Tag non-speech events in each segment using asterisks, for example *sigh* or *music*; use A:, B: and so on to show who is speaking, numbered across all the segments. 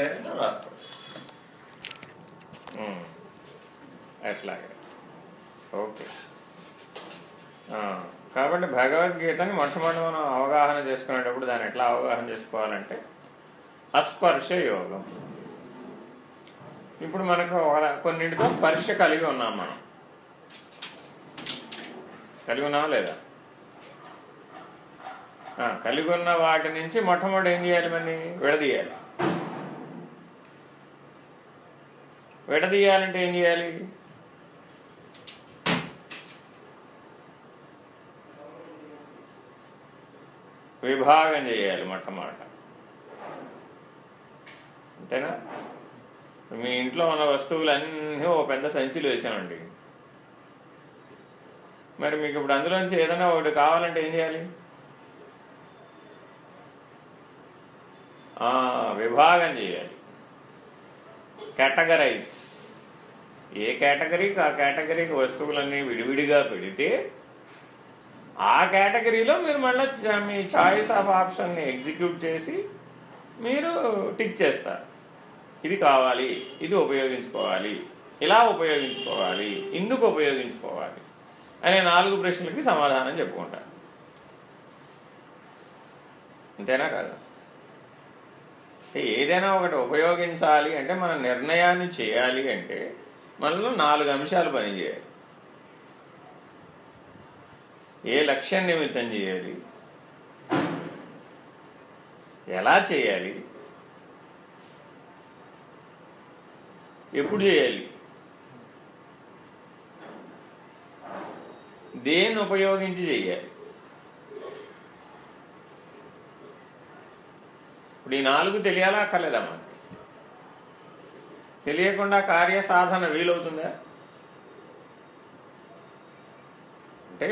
A: లేదంటే రాసుకో. అట్లాగే. ఓకే. కాబట్టి భగవద్గీతని మొట్టమొదటి మనం అవగాహన చేసుకునేటప్పుడు దాన్ని ఎట్లా అవగాహన చేసుకోవాలంటే అస్పర్శ యోగం. ఇప్పుడు మనకు కొన్నింటితో స్పర్శ కలిగి ఉన్నాం మనం. కలిగి ఉన్నామా లేదా? కలిగి ఉన్న వాటి నుంచి మొట్టమొదటి ఏం చేయాలి మరి? విడదీయాలి. విడదీయాలంటే ఏం చేయాలి? విభాగం చేయాలి మొట్టమొదట. అంతేనా? మీ ఇంట్లో ఉన్న వస్తువులన్నీ ఓ పెద్ద సంచిలో వేసామండి. మరి మీకు ఇప్పుడు అందులోంచి ఏదైనా ఒకటి కావాలంటే ఏం చేయాలి? విభాగం చేయాలి. కేటగరైజ్ ఏ కేటగిరీకి ఆ కేటగిరీకి వస్తువులన్నీ విడివిడిగా పెడితే ఆ కేటగిరీలో మీరు మళ్ళీ మీ చాయిస్ ఆఫ్ ఆప్షన్ని ఎగ్జిక్యూట్ చేసి మీరు టిక్ చేస్తారు. ఇది కావాలి ఇది ఉపయోగించుకోవాలి ఇలా ఉపయోగించుకోవాలి ఇందుకు ఉపయోగించుకోవాలి అనే నాలుగు ప్రశ్నలకి సమాధానం చెప్పుకుంటారు. అంతేనా కాదు? ఏదైనా ఒకటి ఉపయోగించాలి అంటే మన నిర్ణయాన్ని చేయాలి అంటే మనలో నాలుగు అంశాలు పనిచేయాలి. ఏ లక్ష్యం నిమిత్తం చేయాలి? ఎలా చేయాలి? ఎప్పుడు చేయాలి? దేన్ని ఉపయోగించి చేయాలి? ఇప్పుడు ఈ నాలుగు తెలియాలా అక్కర్లేదా మనకి తెలియకుండా కార్యసాధన వీలవుతుందా? అంటే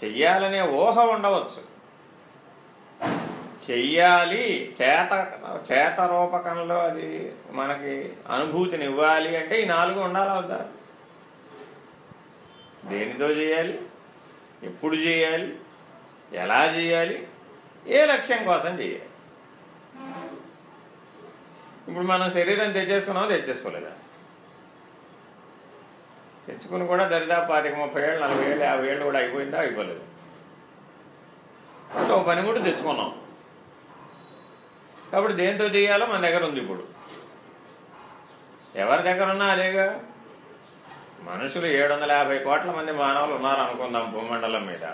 A: చెయ్యాలనే ఊహ ఉండవచ్చు. చెయ్యాలి చేత చేత రూపకంలో అది మనకి అనుభూతిని ఇవ్వాలి అంటే ఈ నాలుగు ఉండాలా వద్దా? దేనితో చేయాలి ఎప్పుడు చేయాలి ఎలా చేయాలి ఏ లక్ష్యం కోసం చేయాలి ఇప్పుడు మనం శరీరం తెచ్చేసుకున్నామో? తెచ్చేసుకోలేదా? తెచ్చుకుని కూడా దరిదాపు పాతిక ముప్పై ఏళ్ళు నలభై ఏళ్ళు యాభై ఏళ్ళు కూడా అయిపోయిందా? అయిపోలేదు. అంటే ఒక పనిముట్టు తెచ్చుకున్నాం. కాబట్టి దేంతో చేయాలో మన దగ్గర ఉంది ఇప్పుడు. ఎవరి దగ్గర ఉన్నా అదేగా. మనుషులు ఏడు వందల యాభై కోట్ల మంది మానవులు ఉన్నారు అనుకుందాం భూమండలం మీద.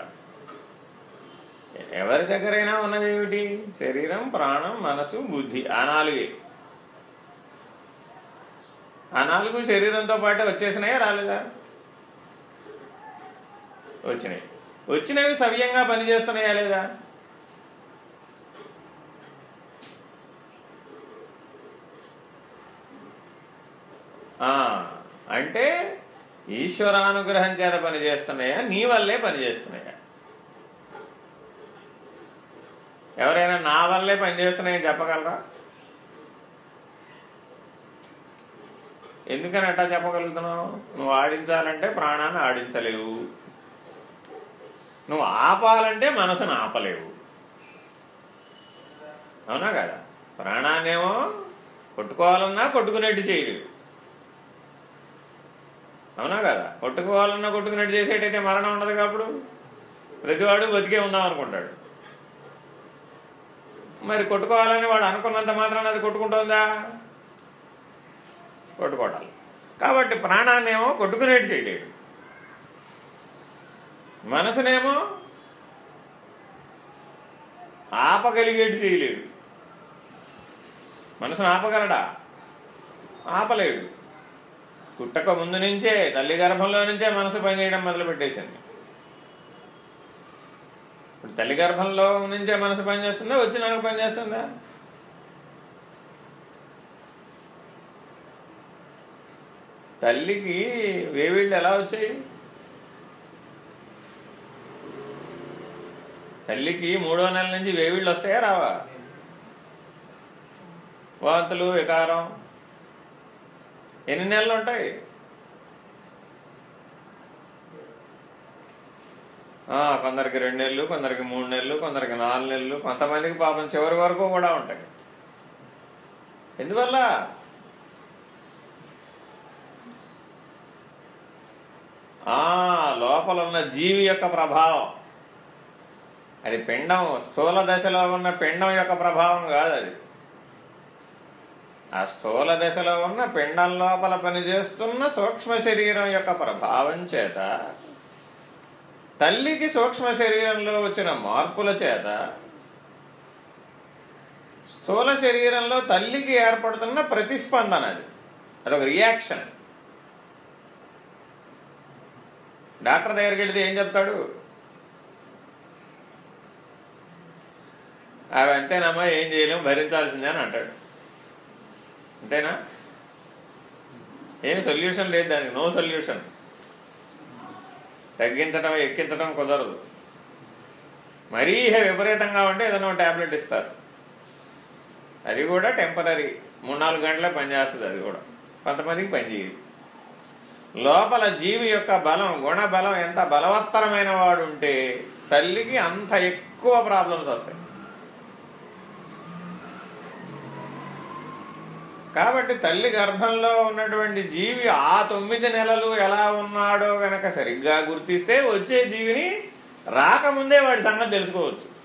A: ఎవరి దగ్గరైనా ఉన్నవి ఏమిటి శరీరం ప్రాణం మనసు బుద్ధి ఆ నాలుగే. ఆ నాలుగు శరీరంతో పాటు వచ్చేసినాయా రాలేదా? వచ్చినాయి. వచ్చినవి సవ్యంగా పనిచేస్తున్నాయా లేదా? ఆ, అంటే ఈశ్వరానుగ్రహం చేత పనిచేస్తున్నాయా? నీ వల్లే పనిచేస్తున్నాయా? ఎవరైనా నా వల్లే పనిచేస్తున్నాయని చెప్పగలరా? ఎందుకని అట్టా చెప్పగలుగుతున్నావు? నువ్వు ఆడించాలంటే ప్రాణాన్ని ఆడించలేవు. నువ్వు ఆపాలంటే మనసును ఆపలేవు. అవునా కదా? ప్రాణాన్నేమో కొట్టుకోవాలన్నా కొట్టుకునేట్టు చేయలేవు. అవునా కదా? కొట్టుకోవాలన్నా కొట్టుకునేట్టు చేసేటైతే మరణం ఉండదు కాబట్టి ప్రతివాడు బతికే ఉందాం అనుకుంటాడు. మరి కొట్టుకోవాలని వాడు అనుకున్నంత మాత్రాన అది కొట్టుకుంటుందా కొట్టుకోవటాలి కాబట్టి ప్రాణాన్నేమో కొట్టుకునేటి చేయలేడు. మనసునేమో ఆపగలిగేటి చేయలేడు. మనసును ఆపగలడా? ఆపలేడు. పుట్టక ముందు నుంచే తల్లి గర్భంలో నుంచే మనసు పనిచేయడం మొదలుపెట్టేసింది. ఇప్పుడు తల్లి గర్భంలో నుంచే మనసు పనిచేస్తుందా? వచ్చినాక పనిచేస్తుందా? తల్లికి వేవిళ్ళు ఎలా వచ్చాయి? తల్లికి మూడో నెల నుంచి వేవిళ్ళు వస్తాయా రావా? వాంతులు వికారం. ఎన్ని నెలలు ఉంటాయి? కొందరికి రెండు నెలలు కొందరికి మూడు నెలలు కొందరికి నాలుగు నెలలు కొంతమందికి పాపం చివరి వరకు కూడా ఉంటాయి. ఎందువల్ల? ఆ లోపల ఉన్న జీవి యొక్క ప్రభావం. అది పిండం స్థూల దశలో ఉన్న పిండం యొక్క ప్రభావం కాదు అది. ఆ స్థూల దశలో ఉన్న పిండం లోపల పనిచేస్తున్న సూక్ష్మ శరీరం యొక్క ప్రభావం చేత తల్లికి సూక్ష్మ శరీరంలో వచ్చిన మార్పుల చేత స్థూల శరీరంలో తల్లికి ఏర్పడుతున్న ప్రతిస్పందన అది. అదొక రియాక్షన్ డాక్టర్ దగ్గరికి వెళితే ఏం చెప్తాడు? అవి అంతేనమ్మా ఏం చేయలేము భరించాల్సిందే అని అంటాడు. అంతేనా? ఏమి సొల్యూషన్ లేదు దానికి నో సొల్యూషన్. తగ్గించడం ఎక్కించడం కుదరదు. మరీ విపరీతంగా ఉంటే ఏదైనా ట్యాబ్లెట్ ఇస్తారు. అది కూడా టెంపరీ మూడు నాలుగు గంటలే పనిచేస్తుంది అది కూడా. కొంతమందికి పనిచేయదు లోపల జీవి యొక్క బలం గుణ బలం ఎంత బలవత్తరమైన వాడు ఉంటే తల్లికి అంత ఎక్కువ ప్రాబ్లమ్స్ వస్తాయి. కాబట్టి తల్లి గర్భంలో ఉన్నటువంటి జీవి ఆ తొమ్మిది నెలలు ఎలా ఉన్నాడో గనక సరిగ్గా గుర్తిస్తే వచ్చే జీవిని రాకముందే వాడి సంగతి తెలుసుకోవచ్చు.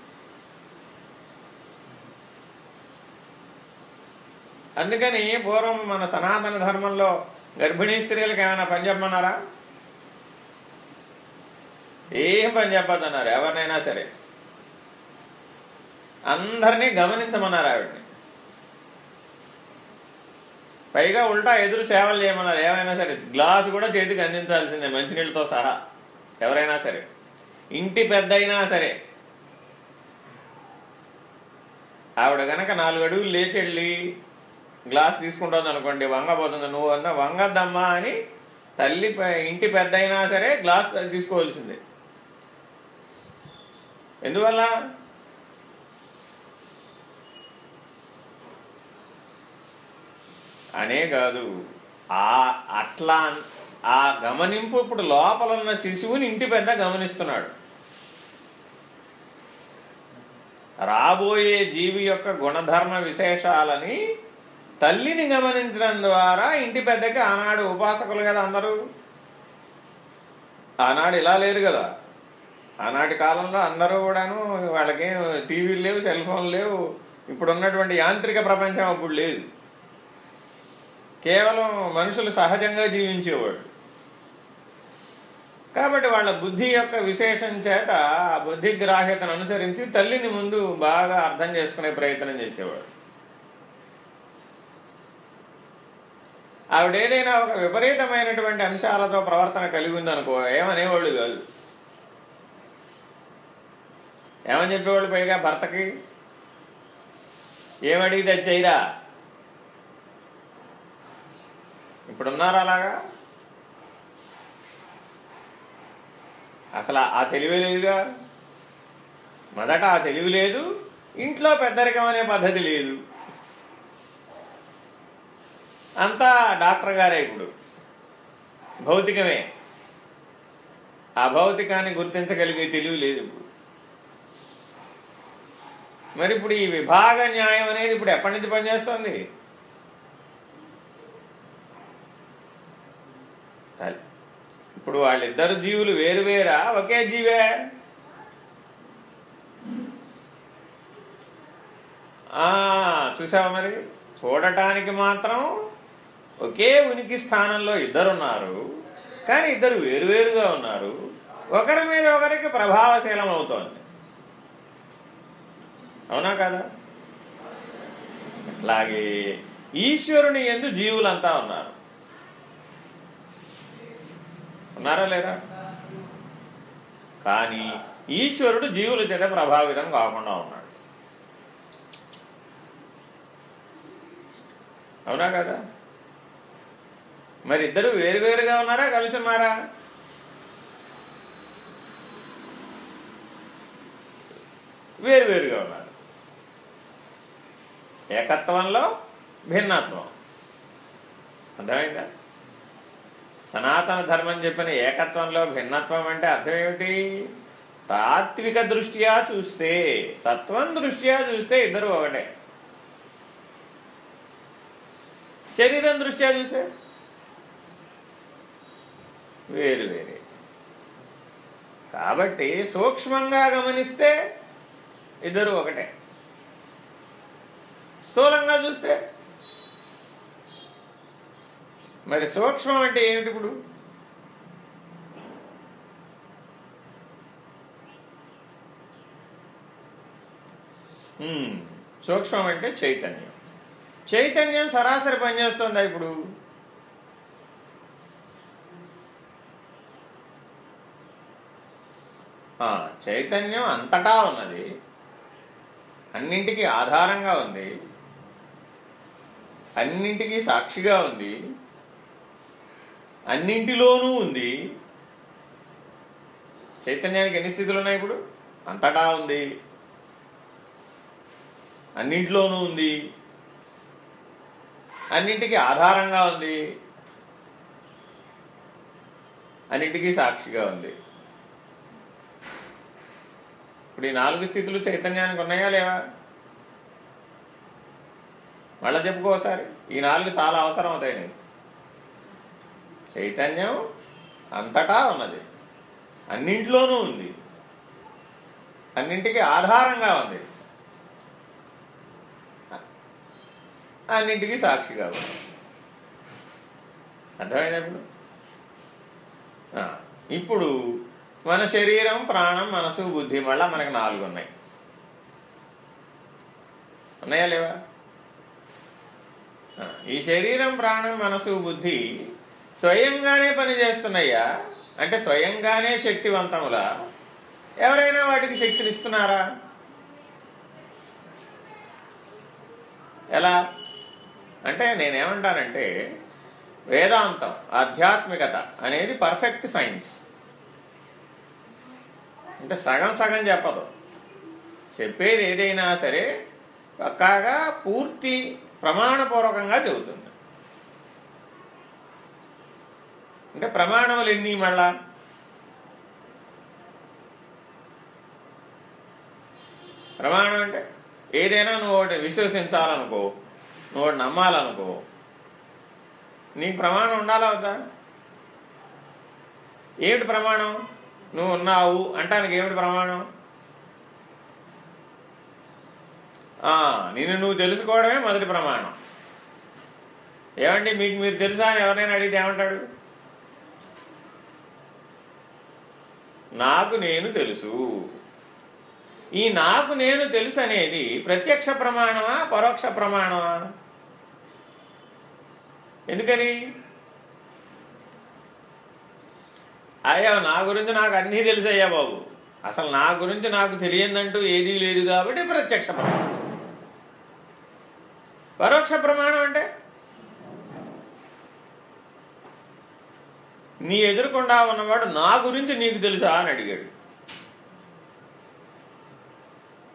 A: అందుకని పూర్వం మన సనాతన ధర్మంలో గర్భిణీ స్త్రీలకు ఏమైనా పని చెప్పమన్నారా? ఏం పని చెప్పద్దన్నారు ఎవరినైనా సరే. అందరినీ గమనించమన్నారు ఆవిడని. పైగా ఉల్టా ఎదురు సేవలు చేయమన్నారు ఏమైనా సరే. గ్లాసు కూడా చేతికి అందించాల్సిందే మంచినీళ్ళతో సహా ఎవరైనా సరే. ఇంటి పెద్ద అయినా సరే. ఆవిడ గనక నాలుగు అడుగులు లేచెళ్ళి గ్లాస్ తీసుకుంటుంది అనుకోండి వంగపోతుంది నువ్వు అన్న వంగద్దమ్మా అని తల్లి ఇంటి పెద్ద అయినా సరే గ్లాస్ తీసుకోవాల్సిందే. ఎందువల్ల? అనే కాదు. ఆ అట్లా ఆ గమనింపు ఇప్పుడు లోపల ఉన్న శిశువుని ఇంటి పెద్ద గమనిస్తున్నాడు. రాబోయే జీవి యొక్క గుణధర్మ విశేషాలని తల్లిని గమనించడం ద్వారా ఇంటి పెద్దకి ఆనాడు ఉపాసకులు కదా అందరూ. ఆనాడు ఇలా లేరు కదా. ఆనాటి కాలంలో అందరూ కూడాను వాళ్ళకేం టీవీలు లేవు సెల్ ఫోన్లు లేవు. ఇప్పుడున్నటువంటి యాంత్రిక ప్రపంచం అప్పుడు లేదు. కేవలం మనుషులు సహజంగా జీవించేవాడు కాబట్టి వాళ్ళ బుద్ధి యొక్క విశేషం చేత ఆ బుద్ధి గ్రాహ్యతను అనుసరించి తల్లిని ముందు బాగా అర్థం చేసుకునే ప్రయత్నం చేసేవాడు ఆవిడ ఏదైనా ఒక విపరీతమైనటువంటి అంశాలతో ప్రవర్తన కలిగి ఉందనుకో ఏమనేవాళ్ళు కాదు. ఏమని చెప్పేవాళ్ళు పైగా భర్తకి? ఏమడిగి చేయరా? ఇప్పుడున్నారా అలాగా? అసలు ఆ తెలివి లేదుగా? మొదట ఆ తెలివి లేదు ఇంట్లో పెద్దరికం అనే పద్ధతి లేదు. అంతా డాక్టర్ గారే ఇప్పుడు. భౌతికమే. ఆ భౌతికాన్ని గుర్తించగలిగే తెలివి లేదు ఇప్పుడు. మరి ఇప్పుడు ఈ విభాగ న్యాయం అనేది ఇప్పుడు ఎప్పటి నుంచి పనిచేస్తుంది? ఇప్పుడు వాళ్ళిద్దరు జీవులు వేరు వేరా? ఒకే జీవే? చూసావా మరి? చూడటానికి మాత్రం ఒకే ఉనికి స్థానంలో ఇద్దరున్నారు కానీ ఇద్దరు వేరువేరుగా ఉన్నారు. ఒకరి మీద ఒకరికి ప్రభావశీలం అవుతోంది అవునా కదా? అట్లాగే ఈశ్వరుని ఎందు జీవులంతా ఉన్నారు. ఉన్నారా లేరా? కానీ ఈశ్వరుడు జీవుల చేత ప్రభావితం కాకుండా ఉన్నాడు. అవునా కదా? మరి ఇద్దరు వేరువేరుగా ఉన్నారా? కలిసి ఉన్నారా? వేరువేరుగా ఉన్నారు. ఏకత్వంలో భిన్నత్వం. అర్థమైందా? సనాతన ధర్మం చెప్పిన ఏకత్వంలో భిన్నత్వం అంటే అర్థం ఏమిటి? తాత్విక దృష్ట్యా చూస్తే తత్వం దృష్ట్యా చూస్తే ఇద్దరు ఒకటే. శరీరం దృష్ట్యా చూసే వేరు వేరే. కాబట్టి సూక్ష్మంగా గమనిస్తే ఇద్దరు ఒకటే. స్థూలంగా చూస్తే మరి సూక్ష్మం అంటే ఏమిటి ఇప్పుడు? సూక్ష్మం అంటే చైతన్యం. చైతన్యం సరాసరి పనిచేస్తుందా ఇప్పుడు? చైతన్యం అంతటా ఉన్నది. అన్నింటికి ఆధారంగా ఉంది. అన్నింటికి సాక్షిగా ఉంది. అన్నింటిలోనూ ఉంది. చైతన్యానికి ఎన్ని స్థితులు ఉన్నాయి ఇప్పుడు? అంతటా ఉంది. అన్నింటిలోనూ ఉంది. అన్నింటికి ఆధారంగా ఉంది. అన్నింటికీ సాక్షిగా ఉంది. ఇప్పుడు ఈ నాలుగు స్థితులు చైతన్యానికి ఉన్నాయా లేవా? మళ్ళీ చెప్పుకోసారి ఈ నాలుగు చాలా అవసరం అవుతాయి నేను చైతన్యం అంతటా ఉన్నది. అన్నింటిలోనూ ఉంది. అన్నింటికి ఆధారంగా ఉంది. అన్నింటికి సాక్షిగా ఉంది. అర్థమైనప్పుడు ఇప్పుడు మన శరీరం ప్రాణం మనసు బుద్ధి మళ్ళా మనకు నాలుగు ఉన్నాయి ఉన్నాయా లేవా ఈ శరీరం ప్రాణం మనసు బుద్ధి స్వయంగానే పనిచేస్తున్నాయా? అంటే స్వయంగానే శక్తివంతములా? ఎవరైనా వాటికి శక్తిని ఇస్తున్నారా ఎలా? అంటే నేనేమంటానంటే వేదాంతం ఆధ్యాత్మికత అనేది పర్ఫెక్ట్ సైన్స్. అంటే సగం సగం చెప్పదు. చెప్పేది ఏదైనా సరే పక్కాగా పూర్తి ప్రమాణపూర్వకంగా చెబుతుంది. అంటే ప్రమాణములు ఎన్ని మళ్ళా? ప్రమాణం అంటే ఏదైనా నువ్వు ఒకటి విశ్వసించాలనుకో నువ్వు ఒకటి నమ్మాలనుకో నీకు ప్రమాణం ఉండాలా వద్దా? ఏమిటి ప్రమాణం? నువ్వు ఉన్నావు అంటానికి ఏమిటి ప్రమాణం? నిన్ను నువ్వు తెలుసుకోవడమే మొదటి ప్రమాణం. ఏమండి మీకు మీరు తెలుసా అని ఎవరైనా అడిగితే ఏమంటాడు? నాకు నేను తెలుసు. ఈ నాకు నేను తెలుసు అనేది ప్రత్యక్ష ప్రమాణమా పరోక్ష ప్రమాణమా? ఎందుకని? అయ్యా నా గురించి నాకు అన్నీ తెలుసయ్యా బాబు. అసలు నా గురించి నాకు తెలియదంటూ ఏదీ లేదు కాబట్టి ప్రత్యక్ష ప్రమాణం. పరోక్ష ప్రమాణం అంటే? నీ ఎదురుకుండా ఉన్నవాడు నా గురించి నీకు తెలుసా అని అడిగాడు.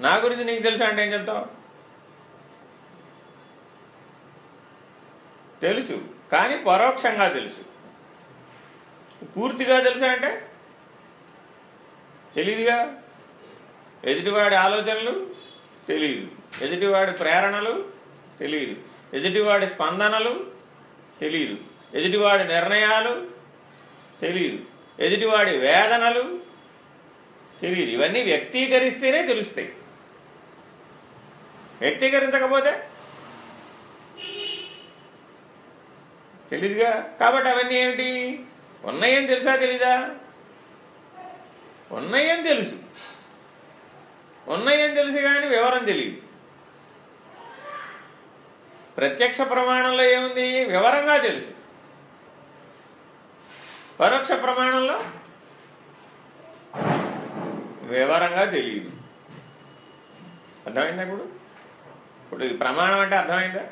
A: నా గురించి నీకు తెలుసా అంటే ఏం చెప్తావు? తెలుసు కానీ పరోక్షంగా తెలుసు. పూర్తిగా తెలుసా అంటే? తెలియదుగా ఎదుటివాడి ఆలోచనలు తెలియదు ఎదుటివాడి ప్రేరణలు తెలియదు ఎదుటివాడి స్పందనలు తెలియదు ఎదుటివాడి నిర్ణయాలు తెలియదు ఎదుటివాడి వేదనలు తెలియదు ఇవన్నీ వ్యక్తీకరిస్తేనే తెలుస్తాయి. వ్యక్తీకరించకపోతే తెలీదుగా? కాబట్టి అవన్నీ ఏమిటి? ఉన్నాయని తెలుసా తెలీదా? ఉన్నాయని తెలుసు. ఉన్నాయని తెలుసు కానీ వివరం తెలియదు ప్రత్యక్ష ప్రమాణంలో ఏముంది? వివరంగా తెలుసు. పరోక్ష ప్రమాణంలో వివరంగా తెలియదు అర్థమైందా ఇప్పుడు? ఇప్పుడు ఈ ప్రమాణం అంటే అర్థమైందా?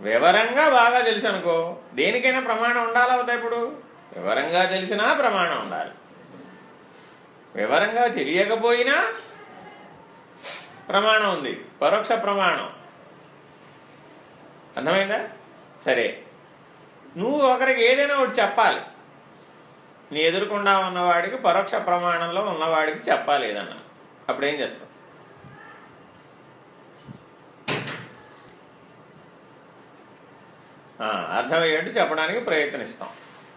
A: వివరంగా బాగా తెలుసు అనుకో దేనికైనా ప్రమాణం ఉండాలా అవుతా ఇప్పుడు? వివరంగా తెలిసినా ప్రమాణం ఉండాలి. వివరంగా తెలియకపోయినా ప్రమాణం ఉంది. పరోక్ష ప్రమాణం. అర్థమైందా? సరే. నువ్వు ఒకరికి ఏదైనా ఒకటి చెప్పాలి. నీ ఎదుర్కొండా ఉన్నవాడికి పరోక్ష ప్రమాణంలో ఉన్నవాడికి చెప్పాలి ఏదన్నా. అప్పుడేం చేస్తావు? అర్థమయ్యేట్టు చెప్పడానికి ప్రయత్నిస్తాం.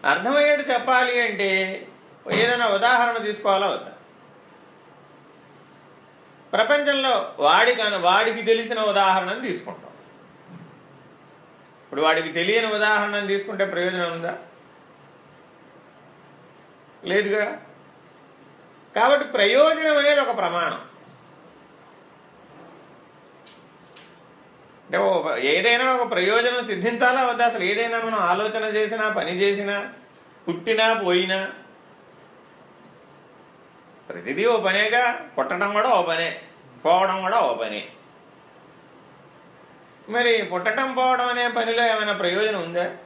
A: అర్థమయ్యేట్టు చెప్పాలి అంటే ఏదైనా ఉదాహరణ తీసుకోవాలా వద్దా? ప్రపంచంలో వాడికి వాడికి తెలిసిన ఉదాహరణను తీసుకుంటాం. ఇప్పుడు వాడికి తెలియని ఉదాహరణను తీసుకుంటే ప్రయోజనం ఉందా? లేదుగా. కాబట్టి ప్రయోజనం అనేది ఒక ప్రమాణం. అంటే ఏదైనా ఒక ప్రయోజనం సిద్ధించాలా వద్దా? అసలు ఏదైనా మనం ఆలోచన చేసినా పని చేసినా పుట్టినా పోయినా. ప్రతిదీ ఓ పనేగా. పుట్టడం కూడా ఓ పనే. పోవడం కూడా ఓ పనే. మరి పుట్టడం పోవడం అనే పనిలో ఏమైనా ప్రయోజనం ఉందా?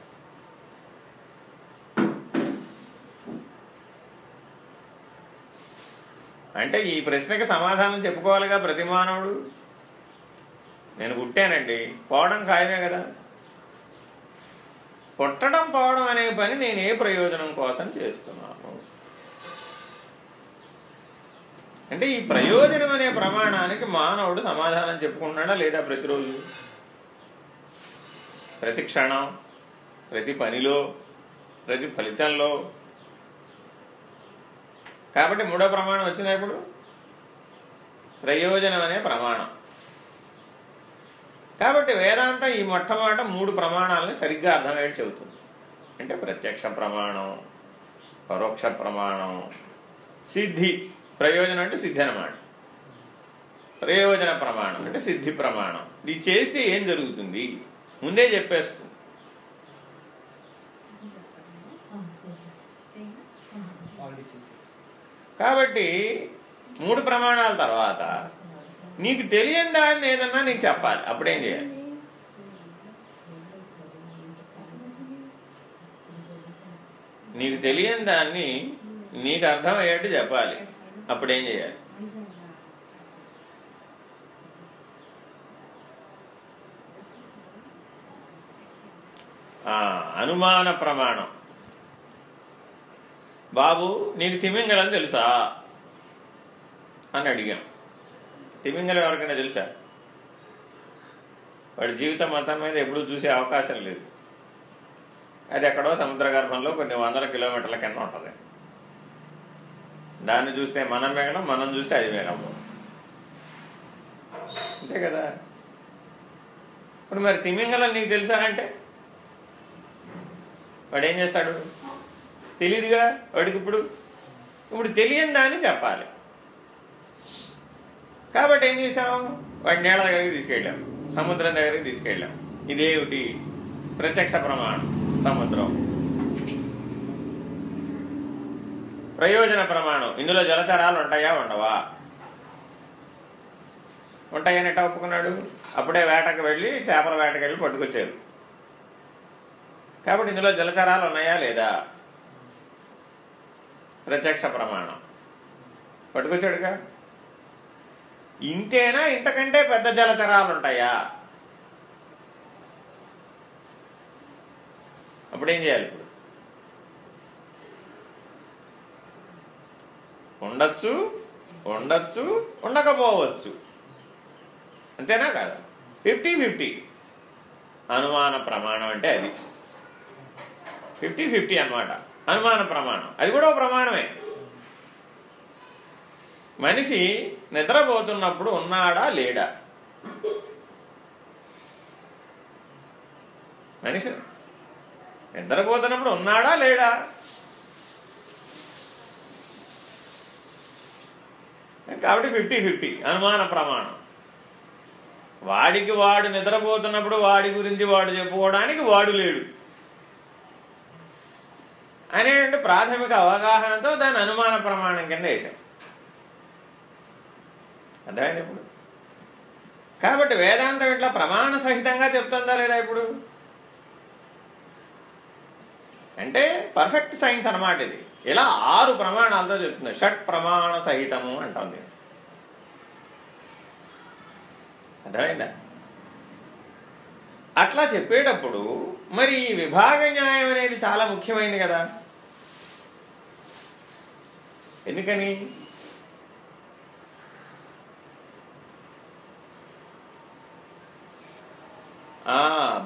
A: అంటే ఈ ప్రశ్నకి సమాధానం చెప్పుకోవాలిగా ప్రతి మానవుడు. నేను పుట్టానండి. పోవడం ఖాయమే కదా? పుట్టడం పోవడం అనే పని నేను ఏ ప్రయోజనం కోసం చేస్తున్నాను? అంటే ఈ ప్రయోజనం అనే ప్రమాణానికి మానవుడు సమాధానం చెప్పుకుంటున్నాడా లేదా ప్రతిరోజు? ప్రతి క్షణం ప్రతి పనిలో ప్రతి ఫలితంలో. కాబట్టి మూడో ప్రమాణం వచ్చినప్పుడు ప్రయోజనం అనే ప్రమాణం. కాబట్టి వేదాంతం ఈ మొట్టమొదట మూడు ప్రమాణాలని సరిగ్గా అర్థమయ్యేది చెబుతుంది. అంటే ప్రత్యక్ష ప్రమాణం పరోక్ష ప్రమాణం సిద్ధి ప్రయోజనం అంటే సిద్ధి అనమాట ప్రయోజన ప్రమాణం అంటే సిద్ధి ప్రమాణం. ఇది చేస్తే ఏం జరుగుతుంది? ముందే చెప్పేస్తుంది. కాబట్టి మూడు ప్రమాణాల తర్వాత నీకు తెలియని దాన్ని ఏదన్నా నీకు చెప్పాలి. అప్పుడేం చేయాలి? నీకు తెలియని దాన్ని నీకు అర్థమయ్యేట్టు చెప్పాలి. అప్పుడేం చేయాలి? అనుమాన ప్రమాణం. బాబు నీకు తిమింగలని తెలుసా? అని అడిగాం. తిమింగలం ఎవరికైనా తెలుసా? వాడి జీవితం మతం మీద ఎప్పుడూ చూసే అవకాశం లేదు. అది ఎక్కడో సముద్ర గర్భంలో కొన్ని వందల కిలోమీటర్ల కింద ఉంటుంది. దాన్ని చూస్తే మనం మేఘనం మనం చూస్తే అది మేఘం అంతే కదా? ఇప్పుడు మరి తిమింగలం నీకు తెలుసా అంటే? వాడు ఏం చేస్తాడు? తెలియదుగా వాడికి ఇప్పుడు? ఇప్పుడు తెలియని దాన్ని చెప్పాలి. కాబట్టి ఏం చేసాం వాడి నేల దగ్గరికి తీసుకెళ్ళాం. సముద్రం దగ్గరికి తీసుకెళ్ళాం. ఇదేమిటి ప్రత్యక్ష ప్రమాణం సముద్రం. ప్రయోజన ప్రమాణం. ఇందులో జలచరాలు ఉంటాయా? ఉండవా? ఉంటాయని ఎట్టా ఒప్పుకున్నాడు? అప్పుడే వేటకు వెళ్ళి చేపల వేటకు వెళ్ళి పట్టుకొచ్చారు. కాబట్టి ఇందులో జలచరాలు ఉన్నాయా లేదా? ప్రత్యక్ష ప్రమాణం. పట్టుకొచ్చాడుగా? ఇంతేనా? ఇంతకంటే పెద్ద జలచరాలు ఉంటాయా? అప్పుడేం చేయాలి ఇప్పుడు? ఉండొచ్చు ఉండొచ్చు ఉండకపోవచ్చు. అంతేనా కాదు? Fifty fifty. అనుమాన ప్రమాణం అంటే అది. ఫిఫ్టీ ఫిఫ్టీ అనమాట అనుమాన ప్రమాణం. అది కూడా ప్రమాణమే. మనిషి నిద్రపోతున్నప్పుడు ఉన్నాడా లేడా? మనిషి నిద్రపోతున్నప్పుడు ఉన్నాడా లేడా? కాబట్టి ఫిఫ్టీ ఫిఫ్టీ అనుమాన ప్రమాణం. వాడికి వాడు నిద్రపోతున్నప్పుడు వాడి గురించి వాడు చెప్పుకోవడానికి వాడు లేడు. అనేటువంటి ప్రాథమిక అవగాహనతో దాని అనుమాన ప్రమాణం కింద వేశాం. అర్థమైంది ఇప్పుడు? కాబట్టి వేదాంతం ఇట్లా ప్రమాణ సహితంగా చెప్తుందా లేదా ఇప్పుడు? అంటే పర్ఫెక్ట్ సైన్స్ అనమాట ఇది. ఇలా ఆరు ప్రమాణాలతో చెప్తుంది షట్ ప్రమాణ సహితము అంటుంది అర్థమైందా? అట్లా చెప్పేటప్పుడు మరి ఈ విభాగ న్యాయం అనేది చాలా ముఖ్యమైనది కదా. ఎందుకని?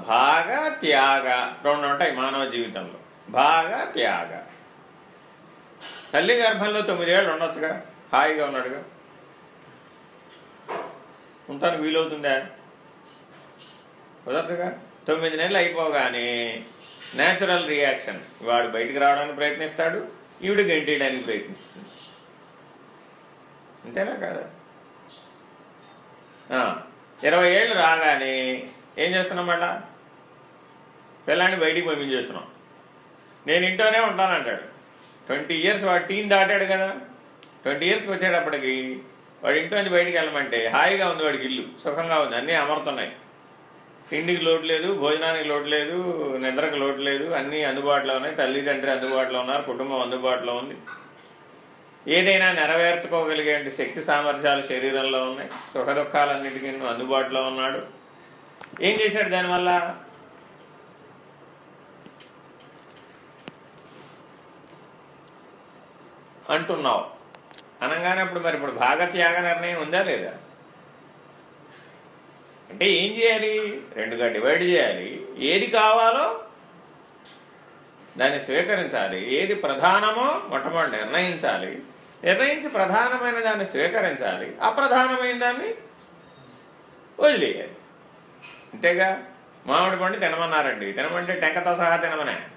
A: భాగ త్యాగ. రెండు ఉంటాయి మానవ జీవితంలో. భాగ త్యాగ. తల్లి గర్భంలో తొమ్మిదేళ్ళు ఉండొచ్చుగా? హాయిగా ఉన్నాడుగా? ఉంటానికి వీలవుతుందా? కుదరదుగా? తొమ్మిది నెలలు అయిపోగానే న్యాచురల్ రియాక్షన్ వాడు బయటికి రావడానికి ప్రయత్నిస్తాడు ఈవిడ గంటేయడానికి ప్రయత్నిస్తుంది. అంతేనా కాదా? ఇరవై ఏళ్ళు రాగానే ఏం చేస్తున్నాం మళ్ళా? పిల్లాన్ని బయటికి పంపించేస్తున్నాం నేను ఇంట్లోనే ఉంటానంటాడు ట్వంటీ ఇయర్స్ వాడు టీన్ దాటాడు కదా. ట్వంటీ ఇయర్స్కి వచ్చేటప్పటికి వాడి ఇంట్లోంచి బయటికి వెళ్ళమంటే హాయిగా ఉంది వాడికి ఇల్లు సుఖంగా ఉంది అన్నీ అమరుతున్నాయి. తిండికి లోటు లేదు భోజనానికి లోటు లేదు నిద్రకు లోటు లేదు అన్నీ అందుబాటులో ఉన్నాయి. తల్లిదండ్రి అందుబాటులో ఉన్నారు కుటుంబం అందుబాటులో ఉంది. ఏదైనా నెరవేర్చుకోగలిగే శక్తి సామర్థ్యాలు శరీరంలో ఉన్నాయి. సుఖ దుఃఖాలన్నిటికీ అందుబాటులో ఉన్నాడు. ఏం చేశాడు దానివల్ల? అంటున్నావు. అనగానే అప్పుడు మరి ఇప్పుడు భాగత్యాగ నిర్ణయం ఉందా లేదా? అంటే ఏం చేయాలి? రెండుగా డివైడ్ చేయాలి. ఏది కావాలో దాన్ని స్వీకరించాలి. ఏది ప్రధానమో మొట్టమొదటి నిర్ణయించాలి. నిర్ణయించి ప్రధానమైన దాన్ని స్వీకరించాలి. అప్రధానమైన దాన్ని వదిలేయాలి. అంతేగా? మామిడి పండు తినమన్నారండి. తినమంటే టెంకతో సహా తినమనే.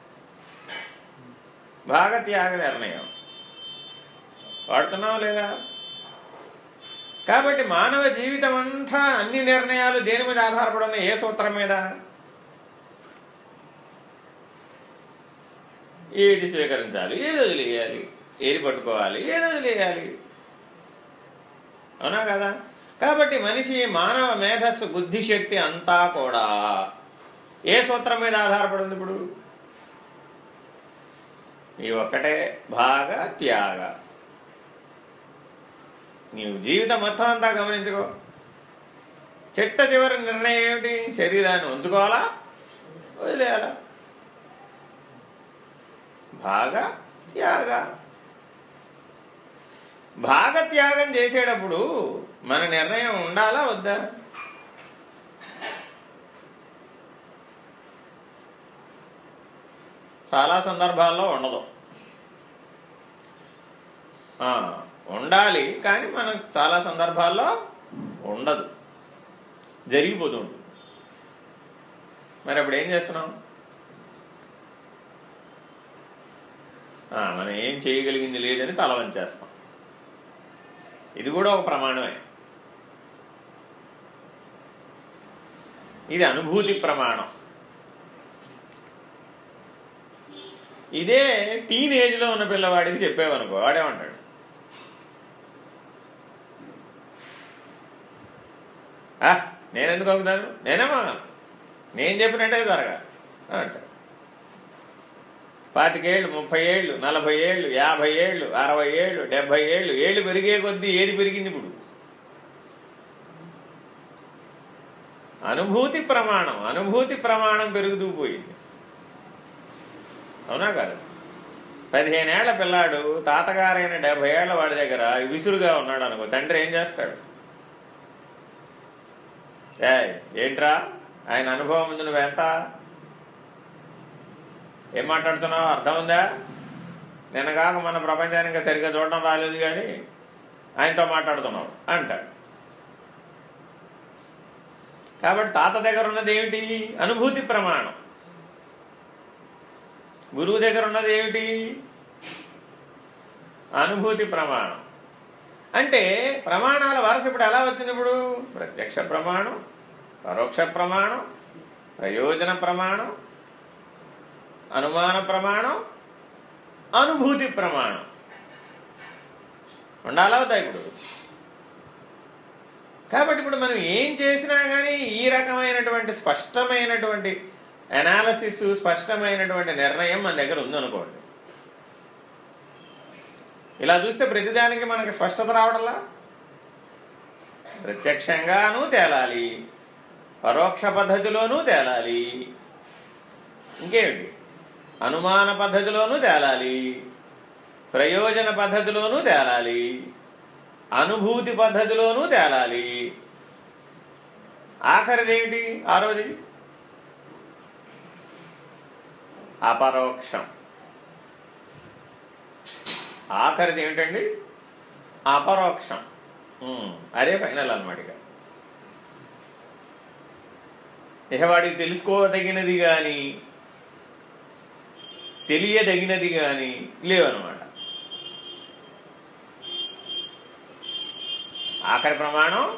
A: భాగత్యాగ నిర్ణయం. వాడుతున్నావు లేదా? కాబట్టి మానవ జీవితం అంతా అన్ని నిర్ణయాలు దేని మీద ఆధారపడి ఏ సూత్రం మీద? ఏది స్వీకరించాలి? ఏది వదిలేయాలి? ఏది పట్టుకోవాలి? ఏది వదిలేయాలి? అవునా కదా? కాబట్టి మనిషి మానవ మేధస్సు బుద్ధిశక్తి అంతా కూడా ఏ సూత్రం మీద ఆధారపడింది ఇప్పుడు? ఈ ఒక్కటే భాగ త్యాగ. నీవు జీవితం మొత్తం అంతా గమనించుకో. చిట్ట చివరి నిర్ణయం ఏమిటి? శరీరాన్ని ఉంచుకోవాలా? వదిలేయాలా? భాగ త్యాగ. భాగత్యాగం చేసేటప్పుడు మన నిర్ణయం ఉండాలా వద్దా? చాలా సందర్భాల్లో ఉండదు. ఉండాలి కానీ మనకు చాలా సందర్భాల్లో ఉండదు. జరిగిపోతుంది. మరి అప్పుడు ఏం చేస్తున్నాం? మనం ఏం చేయగలిగింది లేదని తలవంచేస్తాం. ఇది కూడా ఒక ప్రమాణమే. ఇది అనుభూతి ప్రమాణం. ఇదే టీనేజ్లో ఉన్న పిల్లవాడికి చెప్పేవనుకో వాడేమంటాడు? నేనెందుకు అవుతాను? నేనేమా నేను చెప్పినట్టే జరగాలి అంటాడు. పాతికేళ్ళు ముప్పై ఏళ్ళు నలభై ఏళ్ళు యాభై ఏళ్ళు అరవై ఏళ్ళు డెబ్బై ఏళ్ళు ఏళ్ళు పెరిగే కొద్దీ ఏది పెరిగింది ఇప్పుడు? అనుభూతి ప్రమాణం అనుభూతి ప్రమాణం పెరుగుతూ పోయింది. అవునా కాదు? పదిహేనేళ్ళ పిల్లాడు తాతగారైన డెబ్బై ఏళ్ళ వాడి దగ్గర విసురుగా ఉన్నాడు అనుకో తండ్రి ఏం చేస్తాడు? ఏ ఏంట్రా? ఆయన అనుభవం ఉంది నువ్వెంత? ఏం మాట్లాడుతున్నావు? అర్థం ఉందా? నిన్నగాక మన ప్రపంచానికి సరిగ్గా చూడడం రాలేదు కానీ ఆయనతో మాట్లాడుతున్నావు అంటాడు. కాబట్టి తాత దగ్గర ఉన్నది ఏమిటి? అనుభూతి ప్రమాణం. గురువు దగ్గర ఉన్నది ఏమిటి? అనుభూతి ప్రమాణం. అంటే ప్రమాణాల వరస ఇప్పుడు ఎలా వచ్చింది ఇప్పుడు? ప్రత్యక్ష ప్రమాణం పరోక్ష ప్రమాణం ప్రయోజన ప్రమాణం అనుమాన ప్రమాణం అనుభూతి ప్రమాణం. ఉండాలా అవుతాయి ఇప్పుడు. కాబట్టి ఇప్పుడు మనం ఏం చేసినా కానీ ఈ రకమైనటువంటి స్పష్టమైనటువంటి అనాలసిస్ స్పష్టమైనటువంటి నిర్ణయం మన దగ్గర ఉందనుకోండి. ఇలా చూస్తే ప్రతిదానికి మనకి స్పష్టత రావడంలా ప్రత్యక్షంగానూ తేలాలి. పరోక్ష పద్ధతిలోనూ తేలాలి. ఇంకేమిటి? అనుమాన పద్ధతిలోనూ తేలాలి. ప్రయోజన పద్ధతిలోనూ తేలాలి. అనుభూతి పద్ధతిలోనూ తేలాలి. ఆఖరిదేమిటి? ఆరోది అపరోక్షం. ఆఖరిది ఏమిటండి అపరోక్షం అదే ఫైనల్ అనమాట ఇక. ఇహవాడికి తెలుసుకోదగినది కానీ తెలియదగినది కానీ లేవనమాట ఆఖరి ప్రమాణం?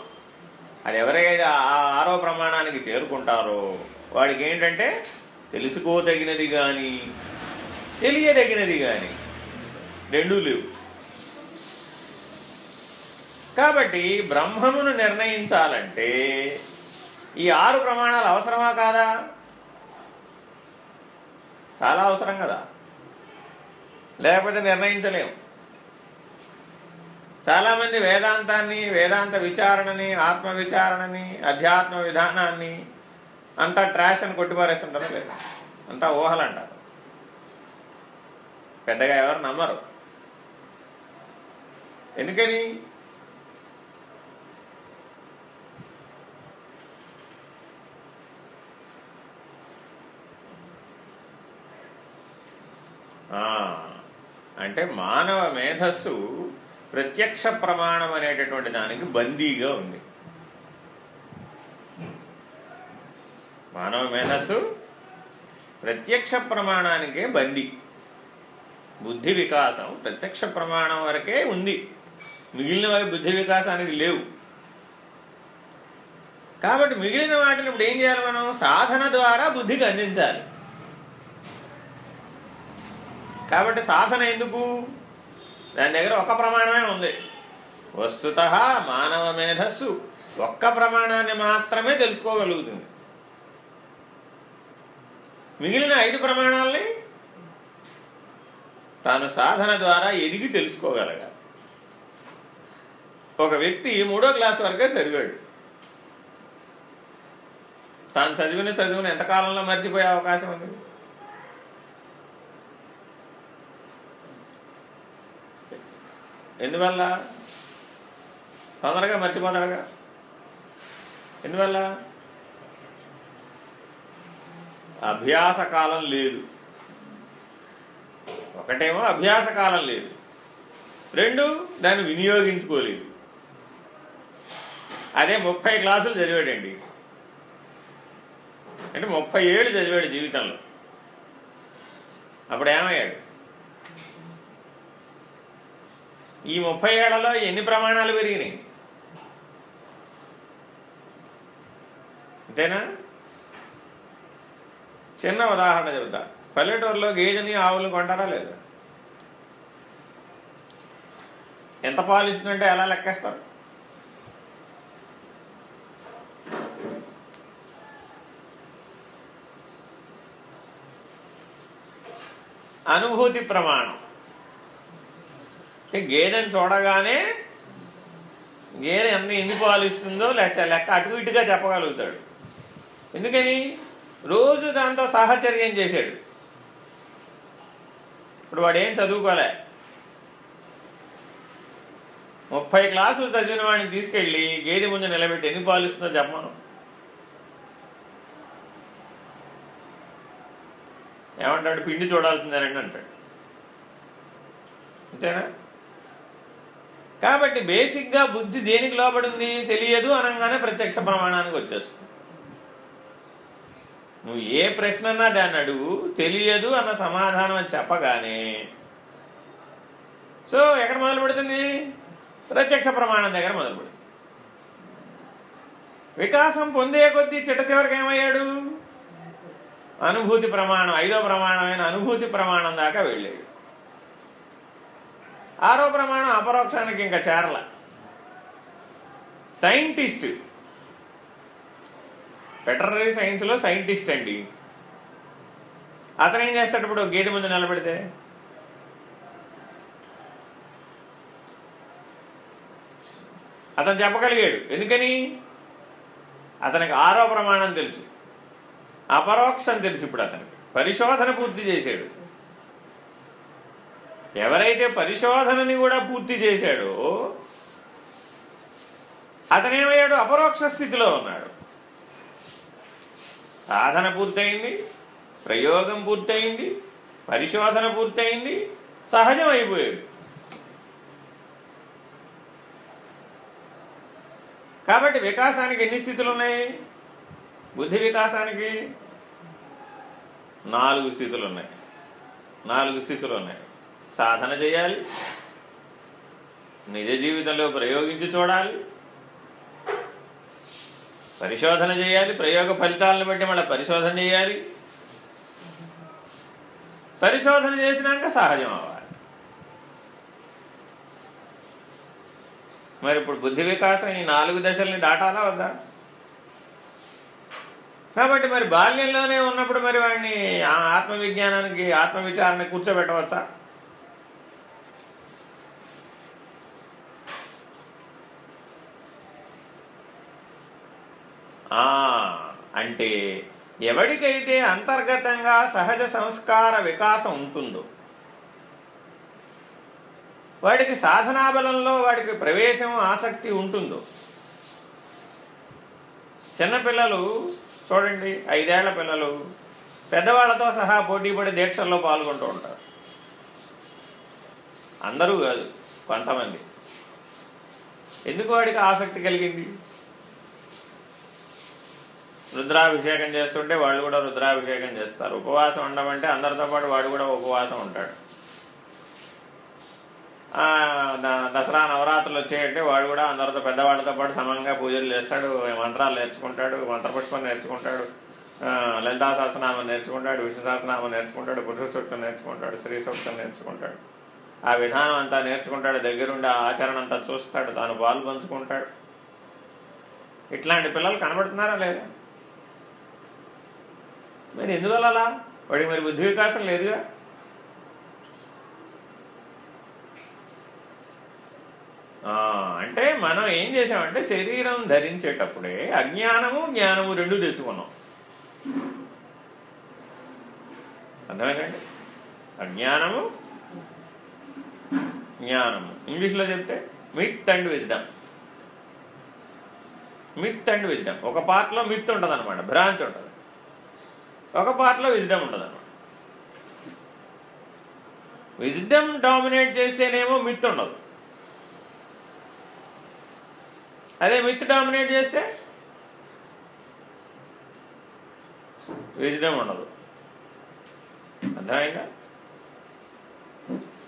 A: అది ఎవరైతే ఆ ఆరో ప్రమాణానికి చేరుకుంటారో వాడికి ఏంటంటే తెలుసుకోదగినది కానీ తెలియదగినది కానీ రెండూ లేవు. కాబట్టి బ్రహ్మమును నిర్ణయించాలంటే ఈ ఆరు ప్రమాణాలు అవసరమా కాదా? చాలా అవసరం కదా. లేకపోతే నిర్ణయించలేము చాలామంది వేదాంతాన్ని వేదాంత విచారణని ఆత్మ విచారణని అధ్యాత్మ విధానాన్ని అంతా ట్రాష్ అని కొట్టిపారేస్తుంటారు లేదు? అంతా ఊహలు అంటారు పెద్దగా ఎవరు నమ్మరు. ఎందుకని? ఆ, అంటే మానవ మేధస్సు ప్రత్యక్ష ప్రమాణం అనేటటువంటి దానికి బందీగా ఉంది. మానవ మేధస్సు ప్రత్యక్ష ప్రమాణానికే బందీ. బుద్ధి వికాసం ప్రత్యక్ష ప్రమాణం వరకే ఉంది. మిగిలినవి బుద్ధి వికాసానికి లేవు. కాబట్టి మిగిలిన వాటిని ఇప్పుడు ఏం చేయాలి మనం? సాధన ద్వారా బుద్ధికి అందించాలి. కాబట్టి సాధన ఎందుకు? దాని దగ్గర ఒక ప్రమాణమే ఉంది. వస్తుత మానవ మేధస్సు ఒక్క ప్రమాణాన్ని మాత్రమే తెలుసుకోగలుగుతుంది. మిగిలిన ఐదు ప్రమాణాలని తాను సాధన ద్వారా ఎదిగి తెలుసుకోగలగాలి. ఒక వ్యక్తి మూడో క్లాస్ వరకే చదివాడు. తాను చదివిన చదువును ఎంతకాలంలో మర్చిపోయే అవకాశం ఉంది? ఎందువల్ల? తొందరగా మర్చిపోతాడుగా ఎందువల్ల? అభ్యాస కాలం లేదు. ఒకటేమో అభ్యాస కాలం లేదు. రెండు దాన్ని వినియోగించుకోలేదు. అదే ముప్పై క్లాసులు చదివాడండి. అంటే ముప్పై ఏళ్ళు చదివాడు జీవితంలో. అప్పుడు ఏమయ్యాడు ఈ ముప్పై ఏళ్ళలో ఎన్ని ప్రమాణాలు పెరిగినాయి? అంతేనా? చిన్న ఉదాహరణ చెబుతా. పల్లెటూరులో గేదెని ఆవులు కొంటారా లేదా? ఎంత పాలు ఇస్తుందంటే ఎలా లెక్కేస్తారు? అనుభూతి ప్రమాణం. గేదెని చూడగానే గేదె ఎంత ఎన్ని పాలు ఇస్తుందో లెక్క లెక్క అటు ఇటుగా చెప్పగలుగుతాడు. ఎందుకని? రోజు దాంతో సాహచర్యం చేశాడు. ఇప్పుడు వాడు ఏం చదువుకోలే. ముప్పై క్లాసులు చదివిన వాడిని తీసుకెళ్ళి గేదె ముందు నిలబెట్టి ఎన్ని పాలు ఇస్తుందో చెప్పను. ఏమంటాడు? పిండి చూడాల్సిందేనండి అంటాడు. అంతేనా? కాబట్టి బేసిక్గా బుద్ధి దేనికి లోబడింది తెలియదు అనగానే ప్రత్యక్ష ప్రమాణానికి వచ్చేస్తుంది. నువ్వు ఏ ప్రశ్నన్నా దాన్ని అడుగు తెలియదు అన్న సమాధానం అని చెప్పగానే. సో ఎక్కడ మొదలు పెడుతుంది? ప్రత్యక్ష ప్రమాణం దగ్గర మొదలు పెడుతుంది. వికాసం పొందే కొద్దీ చిట్ట చివరికి ఏమయ్యాడు? అనుభూతి ప్రమాణం ఐదో ప్రమాణమైన అనుభూతి ప్రమాణం దాకా వెళ్ళాడు. ఆరో ప్రమాణం అపరోక్షానికి ఇంకా చేరల. సైంటిస్ట్. వెటర్నరీ సైన్స్లో సైంటిస్ట్ అండి. అతను ఏం చేస్తాడు ఇప్పుడు? గేదె ముందు నిలబెడితే? అతను చెప్పగలిగాడు. ఎందుకని? అతనికి ఆరో ప్రమాణం తెలుసు. అపరోక్షం తెలుసు ఇప్పుడు అతనికి. పరిశోధన పూర్తి చేశాడు. ఎవరైతే పరిశోధనని కూడా పూర్తి చేశాడో అతనేమయ్యాడు? అపరోక్ష స్థితిలో ఉన్నాడు. సాధన పూర్తయింది ప్రయోగం పూర్తయింది పరిశోధన పూర్తయింది సహజం అయిపోయాడు కాబట్టి వికాసానికి ఎన్ని స్థితులు ఉన్నాయి బుద్ధి వికాసానికి నాలుగు స్థితులు ఉన్నాయి నాలుగు స్థితులు ఉన్నాయి సాధన చేయాలి. నిజ జీవితంలో ప్రయోగించి చూడాలి. పరిశోధన చేయాలి. ప్రయోగ ఫలితాలను బట్టి మళ్ళీ పరిశోధన చేయాలి. పరిశోధన చేసినాక సహజం అవ్వాలి. మరి ఇప్పుడు బుద్ధి వికాసం ఈ నాలుగు దశల్ని దాటాలా వద్దా? కాబట్టి మరి బాల్యంలోనే ఉన్నప్పుడు మరి వాడిని ఆ ఆత్మవిజ్ఞానానికి ఆత్మవిచారణ కూర్చోబెట్టవచ్చా? అంటే ఎవడికైతే అంతర్గతంగా సహజ సంస్కార వికాసం ఉంటుందో వాడికి సాధనాబలంలో వాడికి ప్రవేశం ఆసక్తి ఉంటుందో. చిన్నపిల్లలు చూడండి ఐదేళ్ళ పిల్లలు పెద్దవాళ్ళతో సహా పోటీపడి దీక్షల్లో పాల్గొంటూ ఉంటారు. అందరూ కాదు కొంతమంది. ఎందుకు వాడికి ఆసక్తి కలిగింది? రుద్రాభిషేకం చేస్తుంటే వాళ్ళు కూడా రుద్రాభిషేకం చేస్తారు. ఉపవాసం ఉండమంటే అందరితో పాటు వాడు కూడా ఉపవాసం ఉంటాడు. దసరా నవరాత్రులు వచ్చాయంటే వాడు కూడా అందరితో పెద్దవాళ్ళతో పాటు సమానంగా పూజలు చేస్తాడు మంత్రాలు నేర్చుకుంటాడు మంత్రపుష్పం నేర్చుకుంటాడు లలితా సహస్రనామం నేర్చుకుంటాడు విష్ణు సహస్రనామం నేర్చుకుంటాడు పురుష సూక్తం నేర్చుకుంటాడు స్త్రీ సూక్తం నేర్చుకుంటాడు. ఆ విధానం అంతా నేర్చుకుంటాడు దగ్గరుండి ఆ ఆచరణ అంతా చూస్తాడు తాను పాలు పంచుకుంటాడు. ఇట్లాంటి పిల్లలు కనబడుతున్నారా లేదా? మరి ఎందువల్ల అలా వాడికి మరి బుద్ధి వికాసం లేదుగా. అంటే మనం ఏం చేసామంటే శరీరం ధరించేటప్పుడే అజ్ఞానము జ్ఞానము రెండు తెచ్చుకున్నాం అర్థమైందండి? అజ్ఞానము జ్ఞానము. ఇంగ్లీష్లో చెప్తే myth and wisdom. Myth and wisdom. ఒక పార్ట్లో మిత్ ఉంటుంది అనమాట భ్రాంతి ఉంటుంది. ఒక పార్ట్లో విజ్డమ్ ఉంటుంది అన్నమాట విజ్డమ్ డామినేట్ చేస్తేనేమో మిత్ ఉండదు. అదే మిత్ డామినేట్ చేస్తే విజ్డమ్ ఉండదు. అర్థమైందా?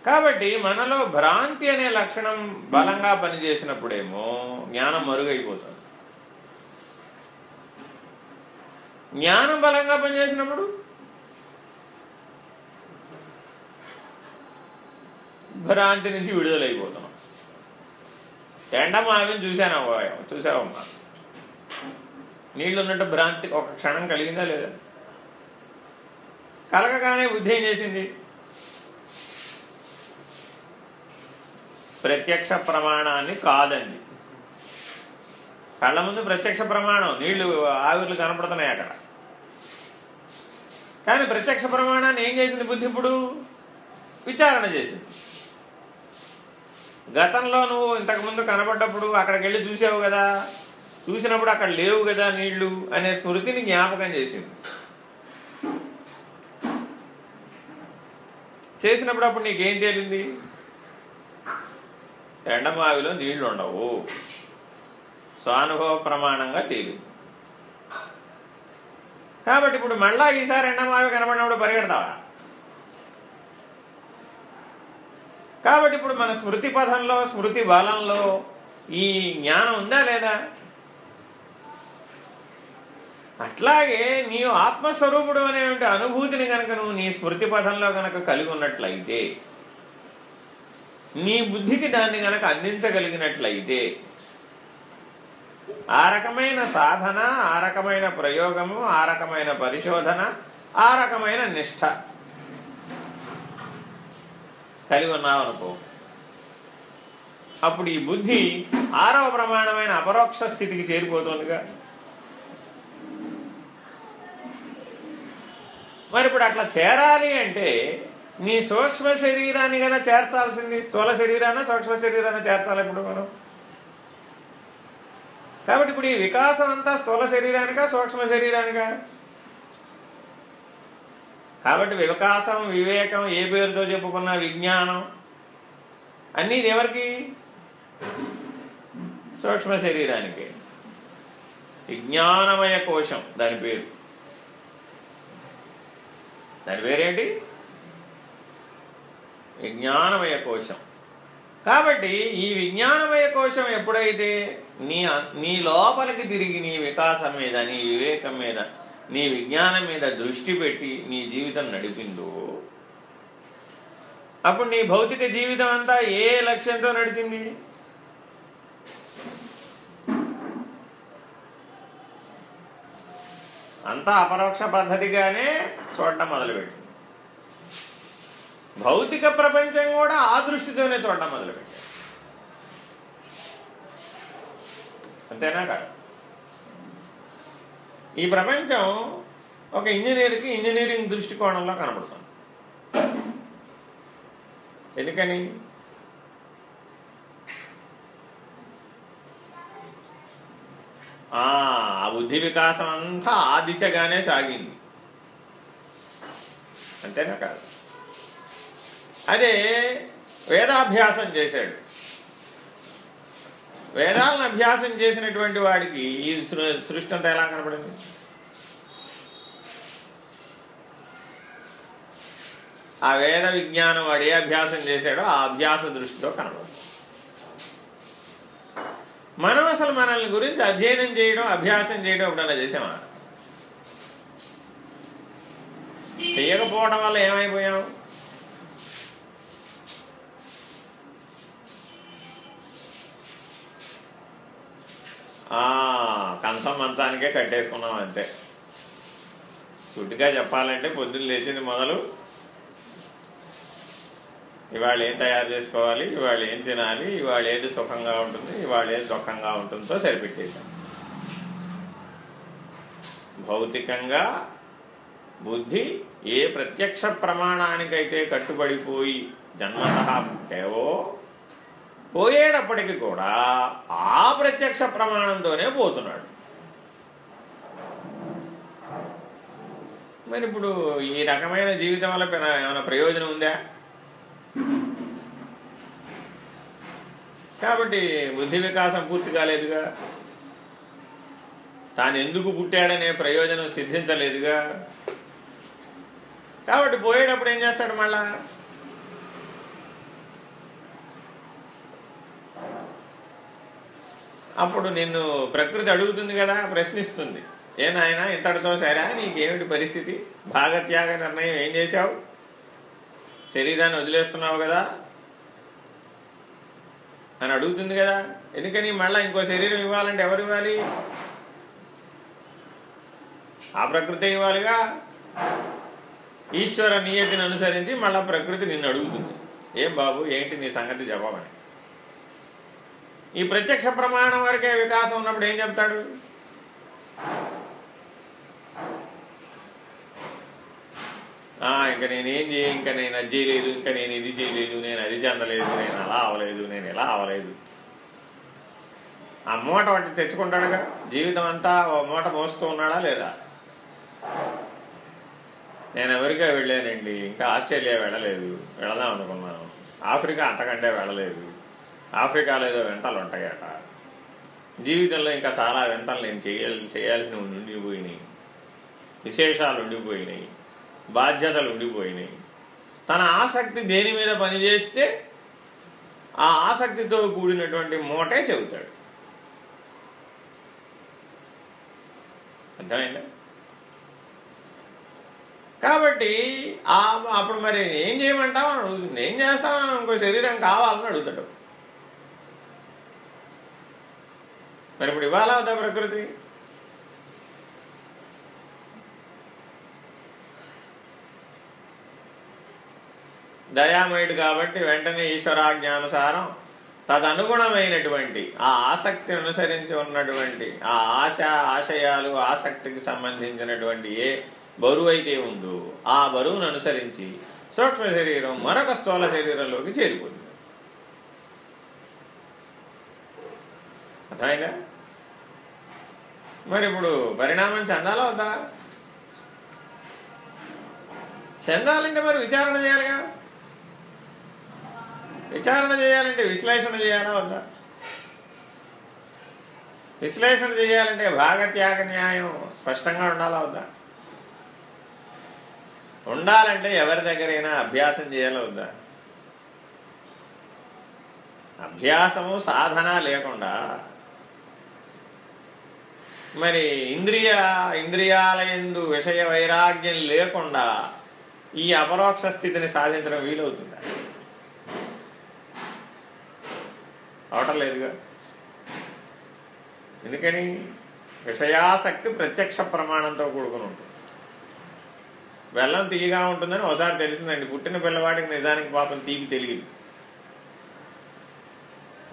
A: కాబట్టి మనలో భ్రాంతి అనే లక్షణం బలంగా పనిచేసినప్పుడేమో జ్ఞానం మరుగైపోతుంది. జ్ఞానం బలంగా పనిచేసినప్పుడు? భ్రాంతి నుంచి విడుదలైపోతున్నాం ఎండమావిని చూశాను చూసావమ్మా. నీళ్ళు ఉన్నట్టు భ్రాంతి ఒక క్షణం కలిగిందా లేదా? కలగగానే బుద్ధి ఏం చేసింది? ప్రత్యక్ష ప్రమాణాన్ని కాదండి కళ్ళ ముందు ప్రత్యక్ష ప్రమాణం నీళ్ళు ఆవిర్లు కనపడుతున్నాయి అక్కడ. కానీ ప్రత్యక్ష ప్రమాణాన్ని ఏం చేసింది బుద్ధి ఇప్పుడు? విచారణ చేసింది. గతంలో నువ్వు ఇంతకుముందు కనబడ్డప్పుడు అక్కడికి వెళ్ళి చూసావు కదా. చూసినప్పుడు అక్కడ లేవు కదా నీళ్ళు అనే స్మృతిని జ్ఞాపకం చేసింది. చేసినప్పుడు అప్పుడు నీకేం తేలింది? ఎండమావిలో నీళ్ళు ఉండవు స్వానుభవ ప్రమాణంగా తేలి కాబట్టి ఇప్పుడు మళ్ళా ఈసారి ఎండమావి కనబడినప్పుడు పరిగెడతావా? కాబట్టి ఇప్పుడు మన స్మృతి పథంలో స్మృతి బలంలో ఈ జ్ఞానం ఉందా లేదా? అట్లాగే నీవు ఆత్మస్వరూపుడు అనేటువంటి అనుభూతిని కనుక నువ్వు నీ స్మృతి పథంలో కనుక కలిగి ఉన్నట్లయితే నీ బుద్ధికి దాన్ని కనుక అందించగలిగినట్లయితే ఆ రకమైన సాధన ఆ రకమైన ప్రయోగము ఆ రకమైన పరిశోధన ఆ రకమైన నిష్ఠ కలిగి ఉన్నావనుకో అప్పుడు ఈ బుద్ధి ఆరవ ప్రమాణమైన అపరోక్ష స్థితికి చేరిపోతుందిగా. మరి ఇప్పుడు అట్లా చేరాలి అంటే నీ సూక్ష్మ శరీరాన్ని కదా చేర్చాల్సింది స్థూల శరీరాన్ని సూక్ష్మ శరీరాన్ని చేర్చాలి ఇప్పుడు మనం? కాబట్టి ఇప్పుడు ఈ వికాసం అంతా స్థూల శరీరానికా సూక్ష్మ శరీరానికా? కాబట్టి వికాసం వివేకం ఏ పేరుతో చెప్పుకున్న విజ్ఞానం. అన్నీ ఇది ఎవరికి? సూక్ష్మ శరీరానికి. విజ్ఞానమయ కోశం దాని పేరు. దాని పేరేంటి? విజ్ఞానమయ కోశం. కాబట్టి ఈ విజ్ఞానమయ కోశం ఎప్పుడైతే నీ నీ లోపలికి తిరిగి నీ వికాసం మీద నీ వివేకం మీద నీ విజ్ఞానం మీద దృష్టి పెట్టి నీ జీవితం నడిపిందో అప్పుడు నీ భౌతిక జీవితం అంతా ఏ లక్ష్యంతో నడిచింది? అంతా అపరోక్ష పద్ధతిగానే చూడటం మొదలుపెట్టింది. భౌతిక ప్రపంచం కూడా ఆ దృష్టితోనే చూడటం మొదలుపెట్టింది. అంతేనా కాదు. ఈ ప్రపంచం ఒక ఇంజనీర్కి ఇంజనీరింగ్ దృష్టికోణంలో కనబడుతుంది. ఎందుకని? ఆ బుద్ధి వికాసం అంతా ఆ దిశగానే సాగింది. అంతేనా కాదు. అదే వేదాభ్యాసం చేశాడు. వేదాలను అభ్యాసం చేసినటువంటి వాడికి ఈ సృష్టి అంతా ఎలా కనపడింది? ఆ వేద విజ్ఞానం వాడు ఏ అభ్యాసం చేశాడో ఆ అభ్యాస దృష్టిలో కనపడుతుంది మనం అసలు మనల్ని గురించి అధ్యయనం చేయడం అభ్యాసం చేయడం ఎప్పుడన్నా చేసామా చేయకపోవడం వల్ల ఏమైపోయాం? కంచం మంచానికే కట్టేసుకున్నాం అంతే సుటిగా చెప్పాలంటే పొద్దున్న లేచింది మొదలు. ఇవాళ ఏం తయారు చేసుకోవాలి ఇవాళ ఏం తినాలి ఇవాళ ఏది సుఖంగా ఉంటుంది ఇవాళ ఏది దుఃఖంగా ఉంటుందో సరిపెట్టేశాం. భౌతికంగా బుద్ధి ఏ ప్రత్యక్ష ప్రమాణానికైతే కట్టుబడిపోయి జన్మత పుట్టావో పోయేటప్పటికి కూడా ఆ ప్రత్యక్ష ప్రమాణంతోనే పోతున్నాడు. మరి ఇప్పుడు ఈ రకమైన జీవితం వల్ల ఏమైనా ప్రయోజనం ఉందా? కాబట్టి బుద్ధి వికాసం పూర్తి కాలేదుగా? తాను ఎందుకు పుట్టాడనే ప్రయోజనం సిద్ధించలేదుగా? కాబట్టి పోయేటప్పుడు ఏం చేస్తాడు మళ్ళా? అప్పుడు నిన్ను ప్రకృతి అడుగుతుంది కదా ప్రశ్నిస్తుంది. ఏ నాయన ఇంతటితో సరే నీకేమిటి పరిస్థితి? భాగత్యాగ నిర్ణయం ఏం చేశావు? శరీరాన్ని వదిలేస్తున్నావు కదా? అని అడుగుతుంది కదా. ఎందుకని మళ్ళీ ఇంకో శరీరం ఇవ్వాలంటే ఎవరు ఇవ్వాలి? ఆ ప్రకృతి ఇవ్వాలిగా. ఈశ్వర నియతిని అనుసరించి మళ్ళా ప్రకృతి నిన్ను అడుగుతుంది. ఏం బాబు ఏంటి నీ సంగతి? జవాబని ఈ ప్రత్యక్ష ప్రమాణం వరకే వికాసం ఉన్నప్పుడు ఏం చెప్తాడు? ఇంకా నేనేం చేయ ఇంకా నేను అది చేయలేదు ఇంకా నేను ఇది చేయలేదు నేను అది చెందలేదు నేను అలా అవ్వలేదు నేను ఇలా అవ్వలేదు. ఆ మూట వాటి తెచ్చుకుంటాడుగా? జీవితం అంతా ఓ మూట మోస్తూ ఉన్నాడా లేదా? నేను అమెరికా వెళ్ళానండి ఇంకా ఆస్ట్రేలియా వెళ్ళలేదు వెళదాం అనుకున్నాను. ఆఫ్రికా అంతకంటే వెళ్ళలేదు. ఆఫ్రికాలో ఏదో వింతలు ఉంటాయట జీవితంలో ఇంకా చాలా వింతలు నేను చేయాలి చేయాల్సినవి ఉండిపోయినాయి. విశేషాలు ఉండిపోయినాయి. బాధ్యతలు ఉండిపోయినాయి. తన ఆసక్తి దేని మీద పనిచేస్తే ఆ ఆసక్తితో కూడినటువంటి మూటే చెబుతాడు. అర్థమైందా? కాబట్టి అప్పుడు మరి ఏం చేయమంటావు అని అడుగుతుంది. ఏం చేస్తావు ఇంకో శరీరం కావాలని అడుగుతాడు. మరి ఇప్పుడు ఇవ్వాలా ప్రకృతి? దయామయుడు కాబట్టి వెంటనే ఈశ్వరాజ్ఞానుసారం తదనుగుణమైనటువంటి ఆ ఆసక్తి అనుసరించి ఉన్నటువంటి ఆ ఆశ ఆశయాలు ఆసక్తికి సంబంధించినటువంటి ఏ బరువు అయితే ఉందో ఆ బరువును అనుసరించి సూక్ష్మ శరీరం మరొక స్థూల శరీరంలోకి చేరిపోతుంది. అర్థమైందా? మరి ఇప్పుడు పరిణామం చెందాలా వద్దా చెందాలంటే మరి విచారణ చేయాలిగా? విచారణ చేయాలంటే విశ్లేషణ చేయాలా వద్దా? విశ్లేషణ చేయాలంటే భాగత్యాగ న్యాయం స్పష్టంగా ఉండాలా వద్దా? ఉండాలంటే ఎవరి దగ్గరైనా అభ్యాసం చేయాలా వద్దా? అభ్యాసము సాధన లేకుండా మరి ఇంద్రియ ఇంద్రియాల ఎందు విషయ వైరాగ్యం లేకుండా ఈ అపరోక్ష స్థితిని సాధించడం వీలవుతుందా? అవటం లేదుగా. ఎందుకని? విషయాసక్తి ప్రత్యక్ష ప్రమాణంతో కూడుకుని ఉంటుంది. బెల్లం తీయగా ఉంటుందని ఒకసారి తెలిసిందండి. పుట్టిన పిల్లవాడికి నిజానికి పాపం తీపి తెలియదు.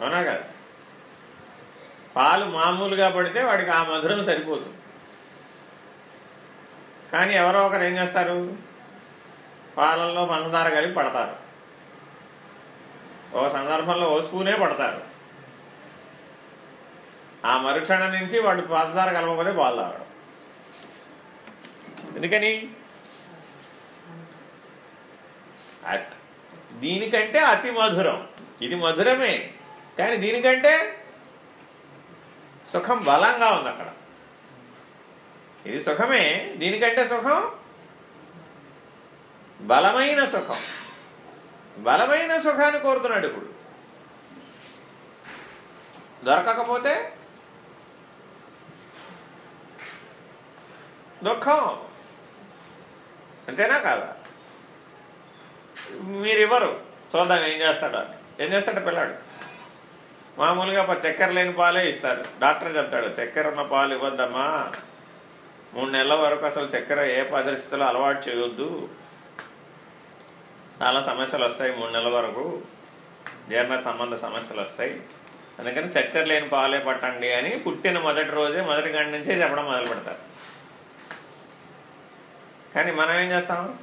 A: అవునా కదా? పాలు మామూలుగా పడితే వాడికి ఆ మధురం సరిపోతుంది కానీ ఎవరో ఒకరు ఏం చేస్తారు? పాలల్లో పంచదార కలిపి పడతారు. ఓ సందర్భంలో ఓ స్పూనే పడతారు. ఆ మరుక్షణం నుంచి వాడు పంచదార కలపకపోతే పాలు తాగడం. ఎందుకని? దీనికంటే అతి మధురం. ఇది మధురమే. కానీ దీనికంటే సుఖం బలంగా ఉంది అక్కడ. ఇది సుఖమే దీనికంటే సుఖం బలమైన సుఖం. బలమైన సుఖాన్ని కోరుతున్నాడు ఇప్పుడు. దొరకకపోతే దుఃఖం. అంతేనా కాదా? మీరు ఇవ్వరు చూద్దాం ఏం చేస్తాడు ఏం చేస్తాడు పిల్లాడు? మామూలుగా చక్కెర లేని పాలే ఇస్తారు. డాక్టర్ చెప్తాడు చక్కెర ఉన్న పాలు ఇవ్వద్దమ్మా. మూడు నెలల వరకు అసలు చక్కెర ఏ పరిస్థితుల్లో అలవాటు చేయొద్దు. చాలా సమస్యలు వస్తాయి మూడు నెలల వరకు. జీర్ణ సంబంధ సమస్యలు వస్తాయి. అందుకని చక్కెర లేని పాలే పట్టండి అని పుట్టిన మొదటి రోజే మొదటి గంట నుంచే చెప్పడం మొదలు పెడతారు. కానీ మనం ఏం చేస్తాం?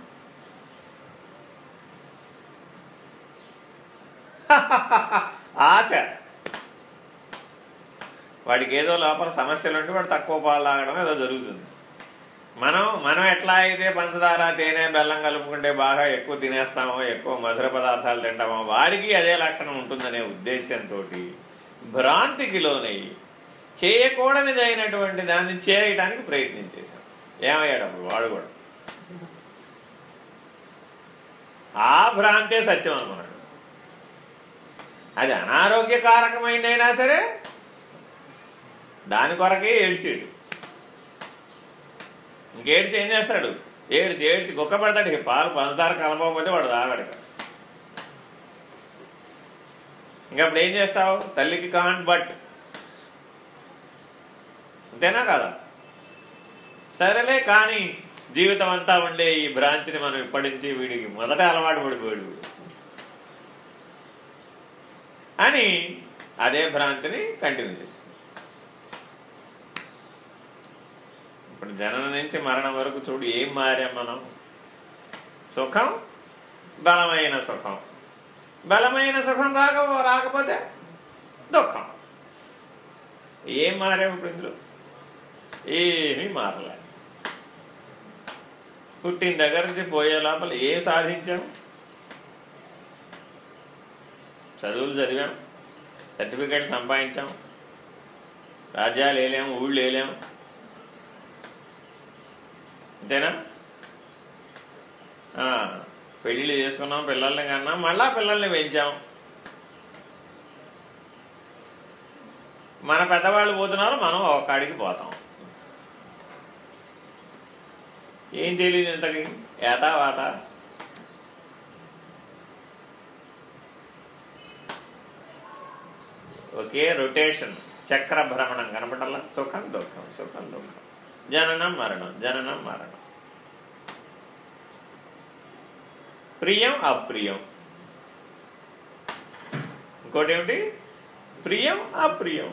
A: *laughs* ఆశ. వాడికి ఏదో లోపల సమస్యలు ఉంటే వాడు తక్కువ పాలు తాగడం ఏదో జరుగుతుంది. మనం మనం ఎట్లా అయితే పంచదార తేనె బెల్లం కలుపుకుంటే బాగా ఎక్కువ తినేస్తామో ఎక్కువ మధుర పదార్థాలు తింటామో వాడికి అదే లక్షణం ఉంటుందనే ఉద్దేశంతో భ్రాంతికి లోనయ్యి చేయకూడనిదైనటువంటి దాన్ని చేయటానికి ప్రయత్నించేశాడు ఏమయ్యాడు అప్పుడు? వాడు కూడా. ఆ భ్రాంతే సత్యం అనుకున్నాడు. అది అనారోగ్యకారకమైందైనా సరే దాని కొరకే ఏడ్చాడు. ఇంకేడ్చి ఏం చేస్తాడు? ఏడ్చి ఏడ్చి కుక్క పెడతాడు. పాలు పంచదార కలపకపోతే వాడు తాగడు ఇంకప్పుడు ఏం చేస్తావు? తల్లికి కాంట్ బట్. అంతేనా కదా? సరేలే కానీ జీవితం అంతా ఉండే ఈ భ్రాంతిని మనం ఇప్పటి నుంచి వీడికి మొదట అలవాటు పడిపోయాడు. అని అదే భ్రాంతిని కంటిన్యూ చేస్తాం ఇప్పుడు జనన నుంచి మరణం వరకు చూడు ఏం మారాం మనం? సుఖం? బలమైన సుఖం. బలమైన సుఖం రాక రాకపోతే దుఃఖం. ఏం మారాము ఇప్పుడు ఇందులో? ఏమీ మారలే. పుట్టిన దగ్గర నుంచి పోయే లోపల ఏం సాధించాం? చదువులు చదివాం సర్టిఫికేట్ సంపాదించాం రాజ్యాలు వేలాం ఊళ్ళు వేలాం అంతేనా? పెళ్ళిళ్ళు చేసుకున్నాం పిల్లల్ని కన్నా మళ్ళా పిల్లల్ని పెంచాం. మన పెద్దవాళ్ళు పోతున్నారు మనం ఒక కాడికి పోతాం. ఏం తెలియదు ఇంతకి? ఏతావాత ఒకే రొటేషన్. చక్ర భ్రమణం కనపడాల? సుఖం దుఃఖం సుఖం దుఃఖం. జననం మరణం జననం మరణం ప్రియం అప్రియం ఇంకోటి ఏమిటి ప్రియం అప్రియం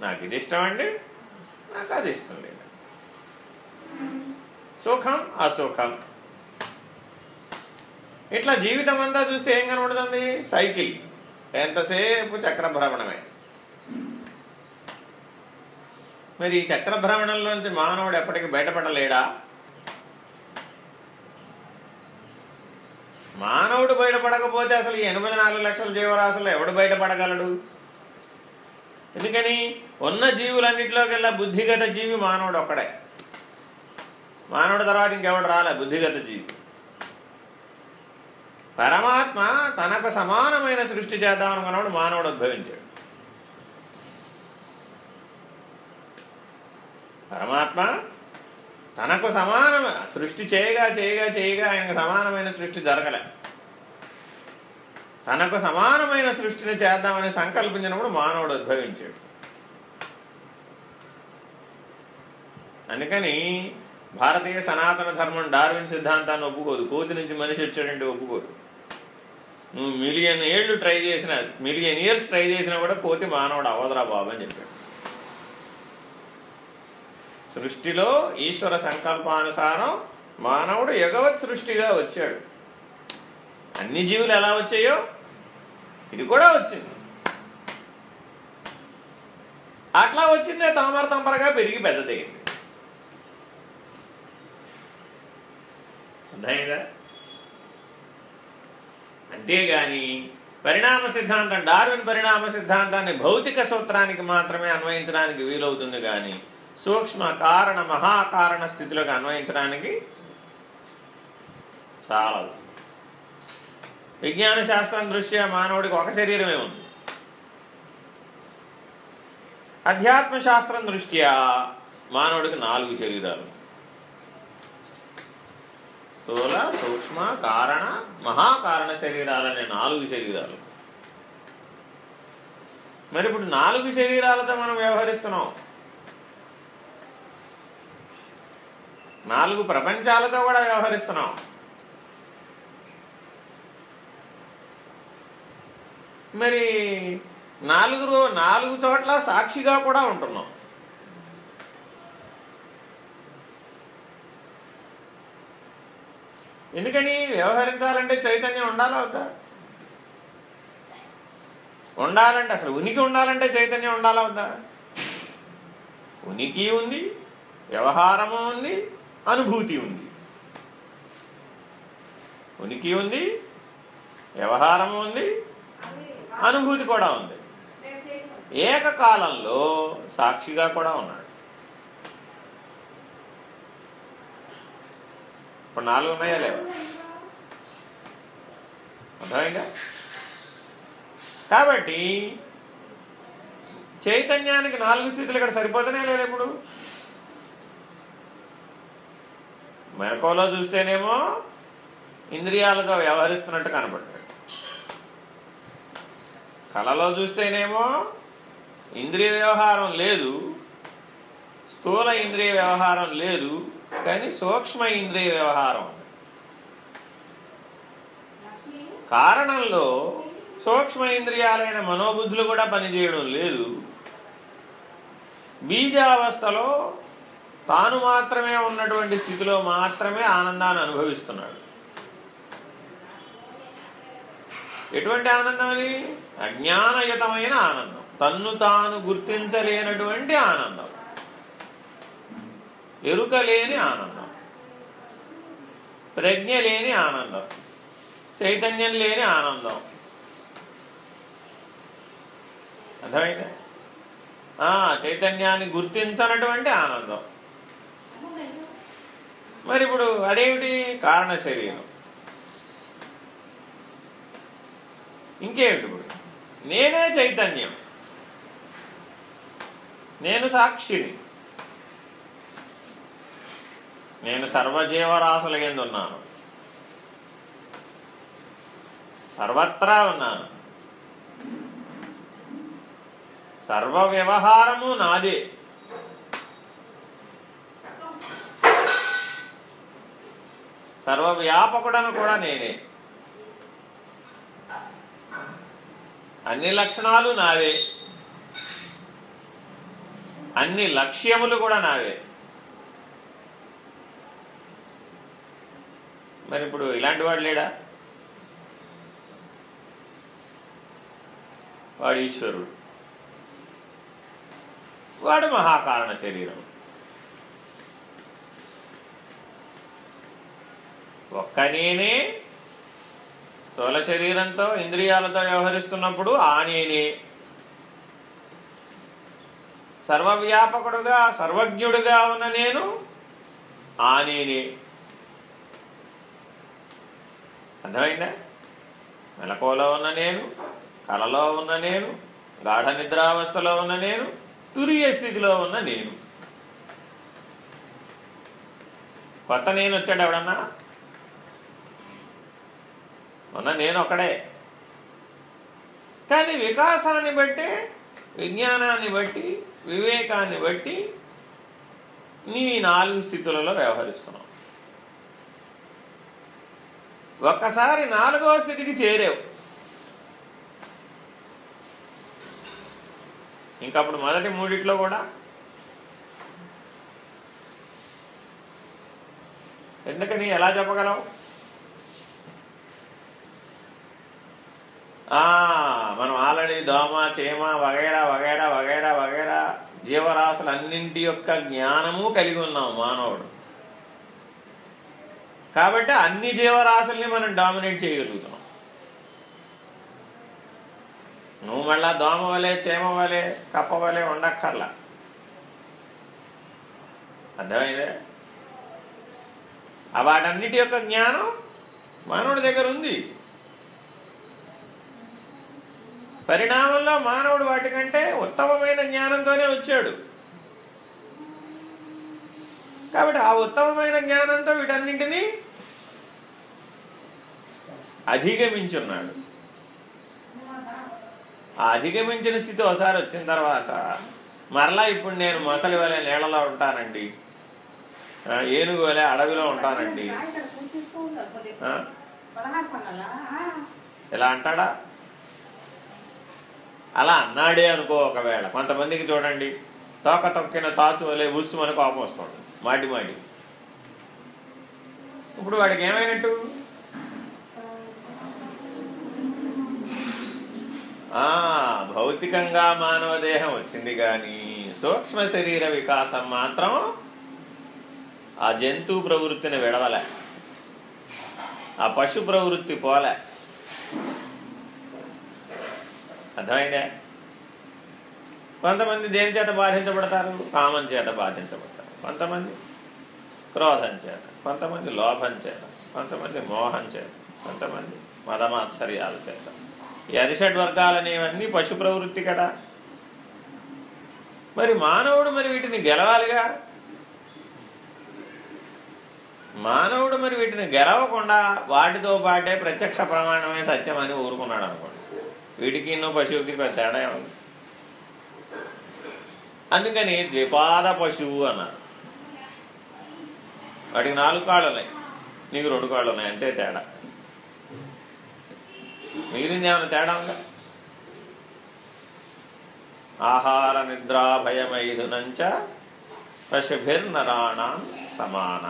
A: నాకు ఇది ఇష్టం అండి నాకు అది ఇష్టం లేదు సుఖం అసుఖం ఇట్లా జీవితం అంతా చూస్తే ఏం కనబడుతుంది సైకిల్ ఎంతసేపు చక్ర మరి ఈ చక్రభ్రమణంలో నుంచి మానవుడు ఎప్పటికీ బయటపడలేడా? మానవుడు బయటపడకపోతే అసలు ఈ ఎనభై నాలుగు లక్షల జీవరాశులు ఎవడు బయటపడగలడు? ఎందుకని? ఉన్న జీవులన్నింటిలోకెల్లా బుద్ధిగత జీవి మానవుడు ఒక్కడే. మానవుడు తర్వాత ఇంకెవడు రాలే? బుద్ధిగత జీవి. పరమాత్మ తనకు సమానమైన సృష్టి చేద్దాం అనుకున్నప్పుడు మానవుడు ఉద్భవించాడు. పరమాత్మ తనకు సమానమైన సృష్టి చేయగా చేయగా చేయగా ఆయనకు సమానమైన సృష్టి జరగలే. తనకు సమానమైన సృష్టిని చేద్దామని సంకల్పించినప్పుడు మానవుడు ఉద్భవించాడు. అందుకని భారతీయ సనాతన ధర్మం డార్విన్ సిద్ధాంతాన్ని ఒప్పుకోదు. కోతి నుంచి మనిషి వచ్చాడంటే ఒప్పుకోదు. నువ్వు మిలియన్ ఏళ్ళు ట్రై చేసిన మిలియన్ ఇయర్స్ ట్రై చేసినా కూడా కోతి మానవుడు అవదరా బాబు అని చెప్పాడు. సృష్టిలో ఈశ్వర సంకల్పానుసారం మానవుడు ఎగవత్ సృష్టిగా వచ్చాడు. అన్ని జీవులు ఎలా వచ్చాయో? ఇది కూడా వచ్చింది. అట్లా వచ్చిందే తామర తంపరగా పెరిగి పెద్దదయ్యింది అర్థమైందా? అంతేగాని పరిణామ సిద్ధాంతం డార్విన్ పరిణామ సిద్ధాంతాన్ని భౌతిక సూత్రానికి మాత్రమే అన్వయించడానికి వీలవుతుంది కానీ సూక్ష్మ కారణ మహాకారణ స్థితిలోకి అన్వయించడానికి చాలదు విజ్ఞాన శాస్త్రం దృష్ట్యా మానవుడికి ఒక శరీరమే ఉంది. అధ్యాత్మ శాస్త్రం దృష్ట్యా మానవుడికి నాలుగు శరీరాలు. స్థూల సూక్ష్మ కారణ మహాకారణ శరీరాలనే నాలుగు శరీరాలు. మరి ఇప్పుడు నాలుగు శరీరాలతో మనం వ్యవహరిస్తున్నాం. నాలుగు ప్రపంచాలతో కూడా వ్యవహరిస్తున్నాం. మరి నాలుగు నాలుగు చోట్ల సాక్షిగా కూడా ఉంటున్నాం. ఎందుకని? వ్యవహరించాలంటే చైతన్యం ఉండాలా వద్దా? ఉండాలంటే అసలు ఉనికి ఉండాలంటే చైతన్యం ఉండాలా వద్దా? ఉనికి ఉంది వ్యవహారము ఉంది అనుభూతి ఉంది. ఉనికి ఉంది వ్యవహారం ఉంది అనుభూతి కూడా ఉంది. ఏకకాలంలో సాక్షిగా కూడా ఉన్నాడు. ఇప్పుడు నాలుగు ఉన్నాయా లేవా? అర్థమైందా? కాబట్టి చైతన్యానికి నాలుగు స్థితులు ఇక్కడ సరిపోతనే లేదు ఇప్పుడు? మెరకోలో చూస్తేనేమో ఇంద్రియాలతో వ్యవహరిస్తున్నట్టు కనబడ్డాడు కళలో చూస్తేనేమో ఇంద్రియ వ్యవహారం లేదు స్థూల ఇంద్రియ వ్యవహారం లేదు కానీ సూక్ష్మ ఇంద్రియ వ్యవహారం కారణంలో సూక్ష్మ ఇంద్రియాలైన మనోబుద్ధులు కూడా పనిచేయడం లేదు. బీజావస్థలో తాను మాత్రమే ఉన్నటువంటి స్థితిలో మాత్రమే ఆనందాన్ని అనుభవిస్తున్నాడు. ఎటువంటి ఆనందం అది? అజ్ఞానయుతమైన ఆనందం. తన్ను తాను గుర్తించలేనటువంటి ఆనందం. ఎరుక లేని ఆనందం. ప్రజ్ఞ లేని ఆనందం. చైతన్యం లేని ఆనందం. అర్థమైందా? చైతన్యాన్ని గుర్తించనటువంటి ఆనందం. మరి ఇప్పుడు అదేమిటి కారణ శరీరం ఇంకేమిటి ఇప్పుడు? నేనే చైతన్యం. నేను సాక్షిని. నేను సర్వజీవరాశుల ఎందున్నాను సర్వత్రా ఉన్నాను. సర్వ వ్యవహారము నాదే. సర్వవ్యాపకుడను కూడా నేనే. అన్ని లక్షణాలు నావే. అన్ని లక్ష్యములు కూడా నావే. మరి ఇప్పుడు ఇలాంటి వాడు లేడా? వాడు ఈశ్వరుడు. వాడు మహాకారణ శరీరం ఒక్క నేనే స్థూల శరీరంతో ఇంద్రియాలతో వ్యవహరిస్తున్నప్పుడు ఆ నేనే సర్వవ్యాపకుడుగా సర్వజ్ఞుడుగా ఉన్న నేను ఆ నేనే. అర్థమైందా? మెలకువలో ఉన్న నేను కలలో ఉన్న నేను గాఢ నిద్రావస్థలో ఉన్న నేను తురియ స్థితిలో ఉన్న నేను. కొత్త నేను వచ్చాడు ఎవడన్నా? ఉన్న నేను కానీ వికాసాన్ని బట్టి విజ్ఞానాన్ని బట్టి వివేకాన్ని బట్టి నీ నాలుగు స్థితులలో వ్యవహరిస్తున్నావు. ఒక్కసారి నాలుగవ స్థితికి చేరావు. ఇంకప్పుడు మొదటి మూడిట్లో కూడా. ఎందుకని? ఎలా చెప్పగలవు? మనం ఆల్రెడీ దోమ చేమ వగైరా వగైరా వగైరా వగైరా జీవరాశులన్నింటి యొక్క జ్ఞానము కలిగి ఉన్నాం మానవుడు. కాబట్టి అన్ని జీవరాశుల్ని మనం డామినేట్ చేయగలుగుతున్నాం నువ్వు మళ్ళా దోమ వలే చేమ వలే కప్ప వలే ఉండక్కర్లా. అర్థమైందే? ఆ వాటన్నిటి యొక్క జ్ఞానం మానవుడి దగ్గర ఉంది. పరిణామంలో మానవుడు వాటికంటే ఉత్తమమైన జ్ఞానంతోనే వచ్చాడు. కాబట్టి ఆ ఉత్తమమైన జ్ఞానంతో వీటన్నింటినీ అధిగమించున్నాడు. ఆ అధిగమించిన స్థితి ఒకసారి వచ్చిన తర్వాత మరలా ఇప్పుడు నేను మొసలి వలె నీళ్ళలో ఉంటానండి. ఏనుగు వలె అడవిలో ఉంటానండి. ఇలా అంటాడా? అలా అన్నాడే అనుకో ఒకవేళ. కొంతమందికి చూడండి తోక తొక్కిన తాచు వలె ఉసుమని కోపం వస్తుంది. మాటి మాటి. ఇప్పుడు వాడికి ఏమైనట్టు? భౌతికంగా మానవ దేహం వచ్చింది కానీ సూక్ష్మ శరీర వికాసం మాత్రం ఆ జంతు ప్రవృత్తిని విడవలే. ఆ పశు ప్రవృత్తి పోలే. అర్థమైందే? కొంతమంది దేని చేత బాధించబడతారు? కామం చేత బాధించబడతారు. కొంతమంది క్రోధం చేత కొంతమంది లోభం చేత కొంతమంది మోహం చేత కొంతమంది మదమాత్సర్యాల చేత. ఈ అరిషడ్ వర్గాలనేవన్నీ పశు ప్రవృత్తి కదా. మరి మానవుడు మరి వీటిని గెలవాలిగా? మానవుడు మరి వీటిని గెలవకుండా వాటితో పాటే ప్రత్యక్ష ప్రమాణమే సత్యం అని ఊరుకున్నాడు అనుకోండి వీటికి పశువుకి పెద్ద తేడా ఉంది అందుకని ద్విపాద పశువు అన్నారు. వాటికి నాలుగు కాళ్ళు ఉన్నాయి నీకు రెండు కాళ్ళు ఉన్నాయి అంతే తేడా. మిగిలింది ఏమైనా తేడా ఉందా? ఆహార నిద్రా భయమైదునంచ పశుభిర్నరాణం సమాన.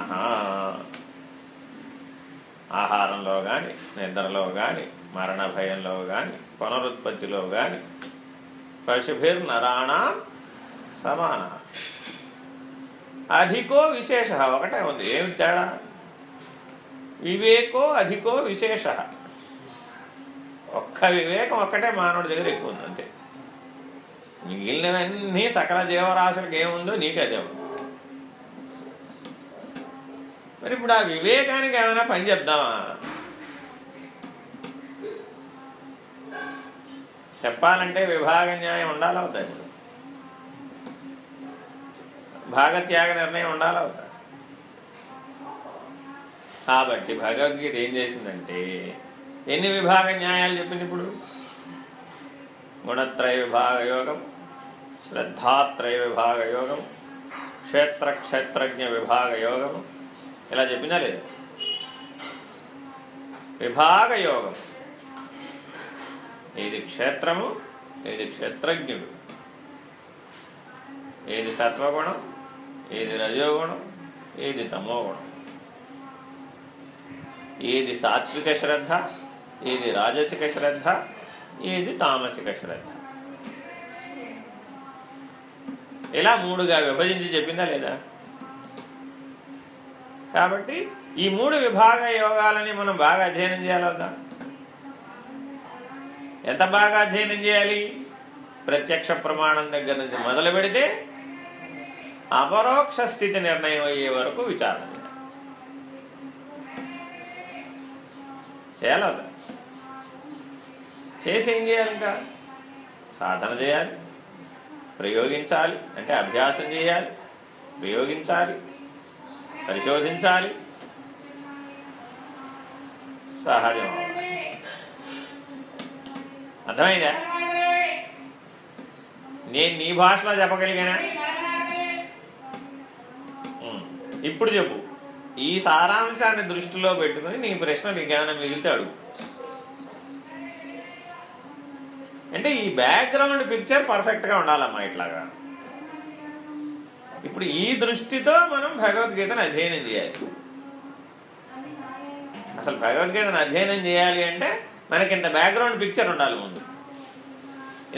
A: ఆహారంలో కానీ నిద్రలో కానీ మరణ భయంలో కానీ పునరుత్పత్తిలో కానీ పశుభిర్నరాణం సమాన. అధికో విశేష ఒకటే ఉంది ఏమి తేడా? వివేకో అధికో విశేష. ఒక్క వివేకం ఒక్కటే మానవుడి దగ్గర ఎక్కువ ఉంది అంతే. మిగిలినవన్నీ సకల జీవరాశులకు ఏముందో నీకు అదే మరి ఇప్పుడు ఆ వివేకానికి ఏమైనా పని చెప్దామా? చెప్పాలంటే విభాగ న్యాయం ఉండాలవుతా ఇప్పుడు. భాగత్యాగ నిర్ణయం ఉండాలవుతాయి కాబట్టి భగవద్గీత ఏం చేసిందంటే ఎన్ని విభాగ న్యాయాలు చెప్పింది ఇప్పుడు? గుణత్రయ విభాగ యోగం శ్రద్ధాత్రయ విభాగ యోగం క్షేత్ర క్షేత్రజ్ఞ విభాగ యోగం. ఇలా చెప్పినా లేదు. విభాగ యోగం. ఏది క్షేత్రము ఏది క్షేత్రజ్ఞుడు? ఏది సత్వగుణం ఏది రజోగుణం ఏది తమోగుణం? ఏది సాత్విక శ్రద్ధ ఏది రాజసిక శ్రద్ధ ఏది తామసిక శ్రద్ధ? ఇలా మూడుగా విభజించి చెప్పిందా లేదా? కాబట్టి ఈ మూడు విభాగ యోగాలని మనం బాగా అధ్యయనం చేయాలవుతా ఎంత బాగా అధ్యయనం చేయాలి? ప్రత్యక్ష ప్రమాణం దగ్గర నుంచి మొదలు పెడితే అపరోక్ష స్థితి నిర్ణయం అయ్యే వరకు విచారణ. చేయాలి. చేసి ఏం చేయాలి ఇంకా? సాధన చేయాలి. ప్రయోగించాలి. అంటే అభ్యాసం చేయాలి. ప్రయోగించాలి. పరిశోధించాలి. సహజం. అవ్వాలి. అర్థమైందా? నేను నీ భాషలో చెప్పగలిగానా? ఇప్పుడు చెప్పు. ఈ సారాంశాన్ని దృష్టిలో పెట్టుకుని నీ ప్రశ్నలు ఏమైనా మిగిలితే అడుగు. అంటే ఈ బ్యాక్గ్రౌండ్ పిక్చర్ పర్ఫెక్ట్గా ఉండాలమ్మా ఇట్లాగా. ఇప్పుడు ఈ దృష్టితో మనం భగవద్గీతను అధ్యయనం చేయాలి. అసలు భగవద్గీతను అధ్యయనం చేయాలి అంటే మనకి ఇంత బ్యాక్గ్రౌండ్ పిక్చర్ ఉండాలి ముందు.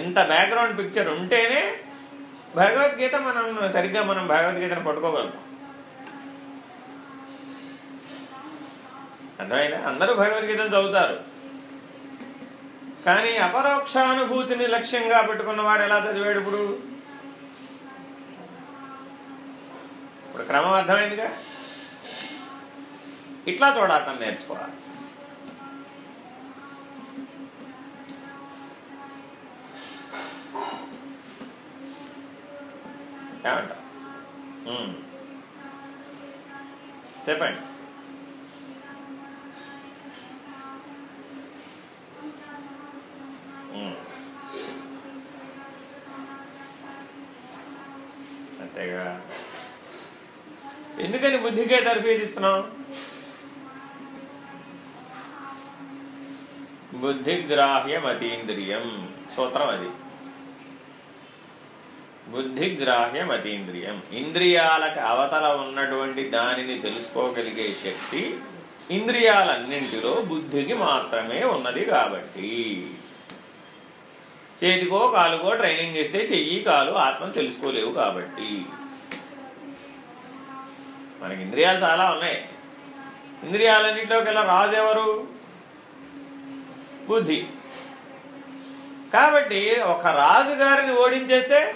A: ఇంత బ్యాక్గ్రౌండ్ పిక్చర్ ఉంటేనే భగవద్గీత మనం సరిగ్గా మనం భగవద్గీతను పట్టుకోగలుగుతాం. అర్థమైనా అందరూ భగవద్గీతను చదువుతారు. కానీ అపరోక్షానుభూతిని లక్ష్యంగా పెట్టుకున్నవాడు ఎలా చదివాడు ఇప్పుడు? ఇప్పుడు క్రమం అర్థమైందిగా? ఇట్లా చూడాటం నేర్చుకోవాలి. ఏమంట? చెప్పండి. అంతేగా. ఎందుకని బుద్ధికే తర్ఫీదిస్తున్నాం బుద్ధిగ్రాహ్యమతీంద్రియం. సూత్రం అది. బుద్ధిగ్రాహ్యమతీంద్రియం ఇంద్రియాలకు అవతల ఉన్నటువంటి దానిని తెలుసుకోగలిగే శక్తి ఇంద్రియాలన్నింటిలో బుద్ధికి మాత్రమే ఉన్నది కాబట్టి. చేతికో కాలుకో ట్రైనింగ్ ఇస్తే చెయ్యి కాలు ఆత్మను తెలుసుకోలేవు కాబట్టి. మనకి ఇంద్రియాలు చాలా ఉన్నాయి. ఇంద్రియాలన్నింటిలోకి ఎలా రాజు ఎవరు? బుద్ధి. కాబట్టి ఒక రాజుగారిని ఓడించేస్తే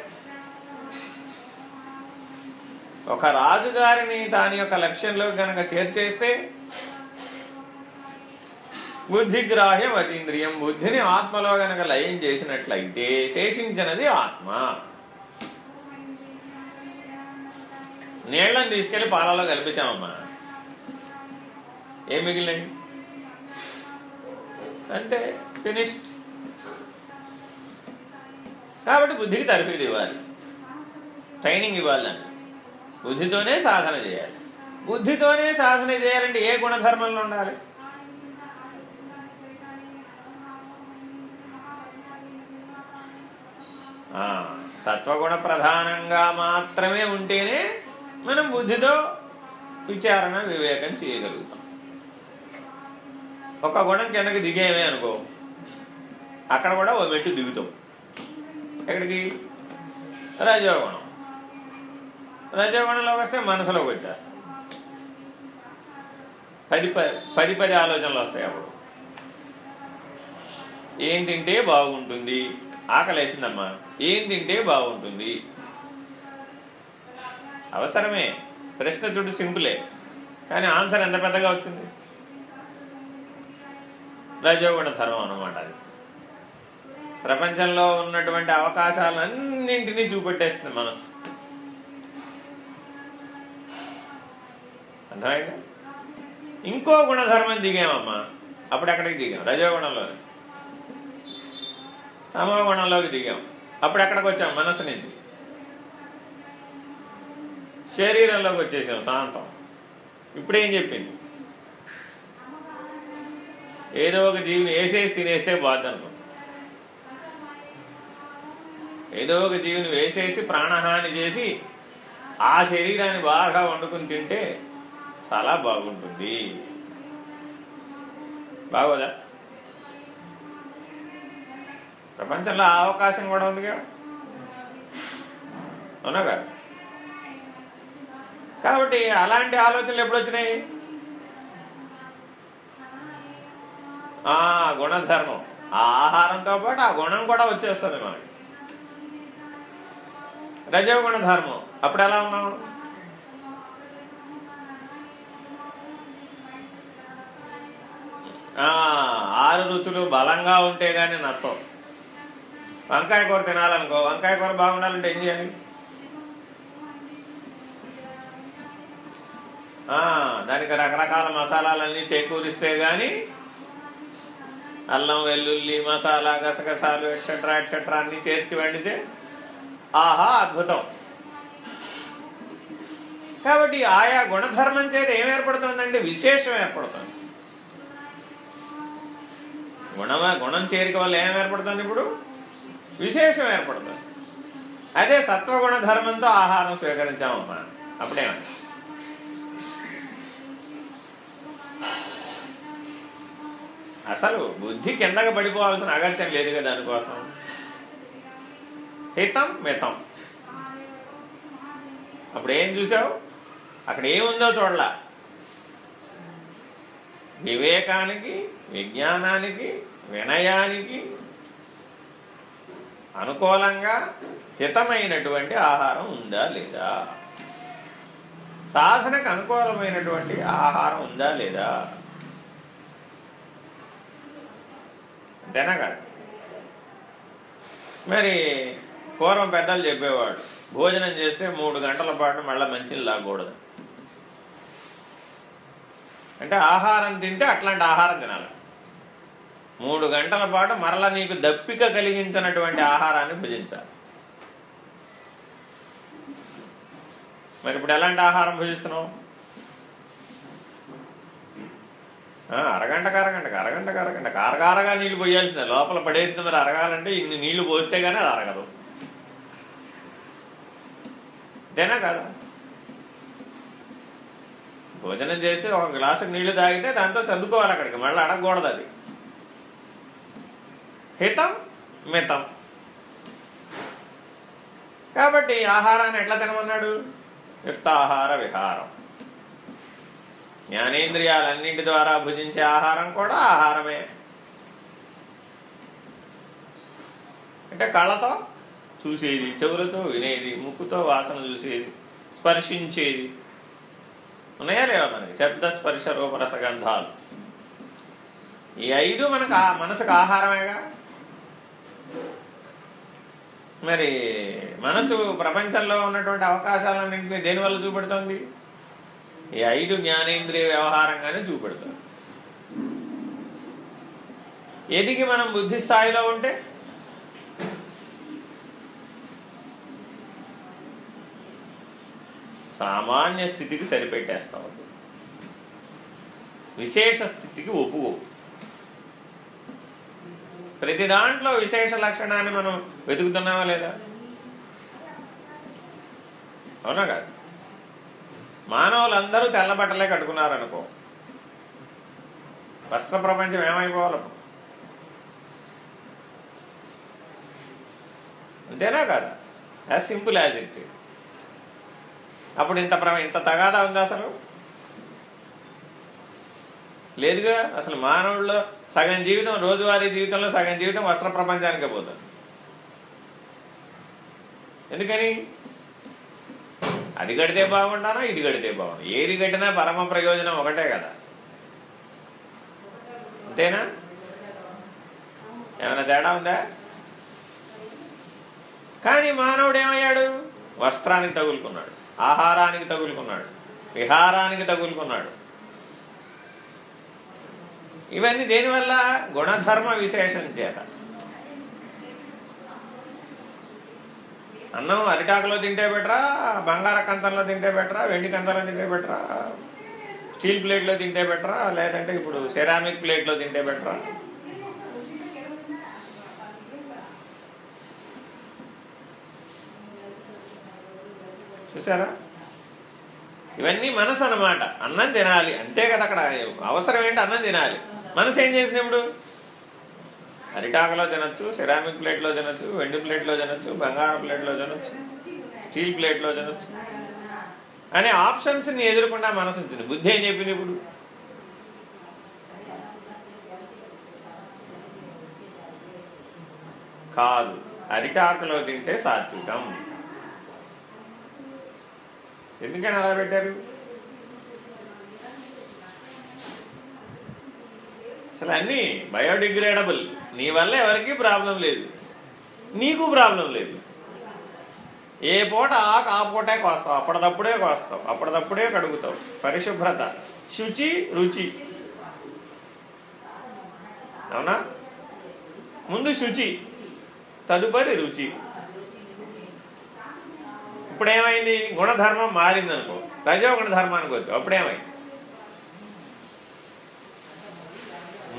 A: ఒక రాజుగారిని దాని యొక్క లక్ష్యంలో కనుక చేర్చేస్తే బుద్ధిగ్రాహ్య అతీంద్రియం బుద్ధిని ఆత్మలో గనక లయం చేసినట్లయితే శేషించినది ఆత్మ. నీళ్ళను తీసుకెళ్ళి పాలలో కల్పించామమ్మా. ఏం మిగిలినాయి అంటే ఫినిష్డ్. కాబట్టి బుద్ధికి తరఫీదు ఇవ్వాలి. ట్రైనింగ్ ఇవ్వాలి అని బుద్ధితోనే సాధన చేయాలి. బుద్ధితోనే సాధన చేయాలంటే ఏ గుణధర్మంలో ఉండాలి? సత్వగుణ ప్రధానంగా మాత్రమే ఉంటేనే మనం బుద్ధితో విచారణ వివేకం చేయగలుగుతాం. ఒక గుణం కిందకి దిగేమే అనుకో అక్కడ కూడా ఓ మెట్టు దిగుతాం. ఎక్కడికి? రజోగుణం. రజోగుణంలోకి వస్తే మనసులోకి వచ్చేస్తాం. పది పది పది పది ఆలోచనలు వస్తాయి అప్పుడు. ఏం తింటే బాగుంటుంది? ఆకలేసిందమ్మా. ఏం తింటే బాగుంటుంది? అవసరమే. ప్రశ్న చుట్టూ సింపులే. కానీ ఆన్సర్ ఎంత పెద్దగా వచ్చింది? రజోగుణ ధర్మం అనమాట అది. ప్రపంచంలో ఉన్నటువంటి అవకాశాలన్నింటినీ చూపెట్టేస్తుంది మనసు. అర్థమైందా? ఇంకో గుణధర్మం దిగామమ్మా. అప్పుడు ఎక్కడికి దిగాం? రజోగుణంలో తమో గుణంలోకి దిగాం. అప్పుడు ఎక్కడికి వచ్చాం? మనసు నుంచి. శరీరంలోకి వచ్చేసాం శాంతం ఇప్పుడేం చెప్పింది? ఏదో ఒక జీవిని వేసేసి తినేస్తే బాధనుకో. ఏదో ఒక జీవిని వేసేసి ప్రాణహాని చేసి ఆ శరీరాన్ని బాగా వండుకుని తింటే చాలా బాగుంటుంది. బాగోదా? ప్రపంచంలో అవకాశం కూడా ఉందిగా అవునాగా కాబట్టి అలాంటి ఆలోచనలు ఎప్పుడు వచ్చినాయి? ఆ గుణధర్మం. ఆ ఆహారంతో పాటు ఆ గుణం కూడా వచ్చేస్తుంది మనకి. రజోగుణ ధర్మం అప్పుడు ఎలా ఉన్నాం ఆరు రుచులు బలంగా ఉంటే గానీ నచ్చవు. వంకాయ కూర తినాలనుకో వంకాయ కూర బాగుండాలంటే ఏం చేయాలి? దానికి రకరకాల మసాలాలన్నీ చేకూరిస్తే గాని అల్లం వెల్లుల్లి మసాలా గసగసాలు ఎట్సెట్రా ఎట్సెట్రా అన్ని చేర్చి వండితే ఆహా అద్భుతం. కాబట్టి ఆయా గుణధర్మం చేత ఏం ఏర్పడుతుందంటే విశేషం ఏర్పడుతుంది. గుణమా గుణం చేరిక వల్ల ఏం ఏర్పడుతుంది ఇప్పుడు? విశేషం ఏర్పడుతుంది. అదే సత్వగుణ ధర్మంతో ఆహారం స్వీకరించామమ్మా. అప్పుడేమన్నా అసలు బుద్ధి కిందకి పడిపోవాల్సిన అగత్యం లేదు కదా దానికోసం హితం మితం. అప్పుడు ఏం చూసావు? అక్కడ ఏముందో చూడలా. వివేకానికి విజ్ఞానానికి వినయానికి అనుకూలంగా హితమైనటువంటి ఆహారం ఉందా లేదా? సాధనకు అనుకూలమైనటువంటి ఆహారం ఉందా లేదా? అంతేనా కాదు. మరి పూర్వం పెద్దలు చెప్పేవాడు భోజనం చేస్తే మూడు గంటల పాటు మళ్ళీ మంచిని లాగకూడదు అంటే ఆహారం తింటే అట్లాంటి ఆహారం తినాలి. మూడు గంటల పాటు మరల నీకు దప్పిక కలిగించినటువంటి ఆహారాన్ని భుజించాలి. మరి ఇప్పుడు ఎలాంటి ఆహారం భుజిస్తున్నావు? అరగంటకు అరగంటకు అరగంటకు అరగంటకు. అరగారగా నీళ్ళు పోయాల్సిందే. లోపల పడేసింది మరి అరగాలంటే ఇన్ని నీళ్ళు పోస్తే గానీ అది అరగదు. అంతేనా కాదు? భోజనం చేసి ఒక గ్లాసు నీళ్ళు తాగితే దాంతో సర్దుకోవాలి అక్కడికి. మళ్ళీ అడగకూడదు అది. హితం మితం. కాబట్టి ఆహారాన్ని ఎట్లా తినమన్నాడు? యుక్తాహార విహారం. జ్ఞానేంద్రియాలన్నింటి ద్వారా భుజించే ఆహారం కూడా ఆహారమే. అంటే కళ్ళతో చూసేది చెవులతో వినేది ముక్కుతో వాసన చూసేది స్పర్శించేది. ఉన్నాయా లేవా మనకి? శబ్ద స్పర్శ రూపరసగంధాలు ఈ ఐదు మనకు మనసుకు ఆహారమేగా? మరి మనసు ప్రపంచంలో ఉన్నటువంటి అవకాశాలన్నింటినీ దేనివల్ల చూపెడుతోంది? ఈ ఐదు జ్ఞానేంద్రియ వ్యవహారంగానే చూపెడుతుంది. ఎదిగి మనం బుద్ధి స్థాయిలో ఉంటే? సామాన్య స్థితికి సరిపెట్టేస్తాం. విశేష స్థితికి ఒప్పుకోవు ప్రతి దాంట్లో విశేష లక్షణాన్ని మనం వెతుకుతున్నామా లేదా? అవునా కాదు. మానవులందరూ తెల్ల బట్టలే కట్టుకున్నారనుకో. వస్త్ర ప్రపంచం ఏమైపోవాలి? అంతేనా కాదు? యాజ్ సింపుల్ యాజ్ ఇట్ అప్పుడు ఇంత ఇంత తగాదా ఉంది అసలు? లేదుగా అసలు మానవుల్లో సగం జీవితం రోజువారీ జీవితంలో సగం జీవితం వస్త్ర ప్రపంచానికే పోతుంది. ఎందుకని? అది కడితే బాగుంటానా ఇది కడితే బాగుండు ఏది కట్టినా పరమ ప్రయోజనం ఒకటే కదా. అంతేనా? ఏమైనా తేడా ఉందా? కానీ మానవుడు ఏమయ్యాడు? వస్త్రానికి తగులుకున్నాడు ఆహారానికి తగులుకున్నాడు విహారానికి తగులుకున్నాడు. ఇవన్నీ దేనివల్ల గుణధర్మ విశేషం చేత. అన్నం అరిటాకులో తింటే బెటరా బంగార కంతంలో తింటే బెటరా వెండి కంతంలో తింటే బెటరా స్టీల్ ప్లేట్లో తింటే బెటరా లేదంటే ఇప్పుడు సెరామిక్ ప్లేట్లో తింటే బెటరా? చూసారా? ఇవన్నీ మనసు అనమాట అన్నం తినాలి. అంతే కదా అక్కడ. అవసరం ఏంటి? అన్నం తినాలి. మనసు ఏం చేసింది ఇప్పుడు? అరిటాకలో తినచ్చు సిరామిక్ ప్లేట్లో తినచ్చు వెండి ప్లేట్లో తినచ్చు బంగారం ప్లేట్లో తినచ్చు స్టీల్ ప్లేట్లో తినచ్చు. అనే ఆప్షన్స్ని ఎదుర్కొండా మనసు ఉంటుంది. బుద్ధి ఏం చెప్పింది ఇప్పుడు? కాదు. అరిటాకులో తింటే సాత్వికం. ఎందుకని అలా పెట్టారు? అసలు అన్నీ బయోడిగ్రేడబుల్. నీ వల్ల ఎవరికి ప్రాబ్లం లేదు. నీకు ప్రాబ్లం లేదు. ఏ పూట ఆకు ఆ పూటే కోస్తావు అప్పటిదప్పుడే కోస్తావు అప్పటిదప్పుడే కడుగుతావు. పరిశుభ్రత. శుచి రుచి. అవునా? ముందు శుచి తదుపరి రుచి. ఇప్పుడేమైంది? గుణధర్మం మారిందనుకో. రజో గుణధర్మానికి వచ్చు అప్పుడేమైంది?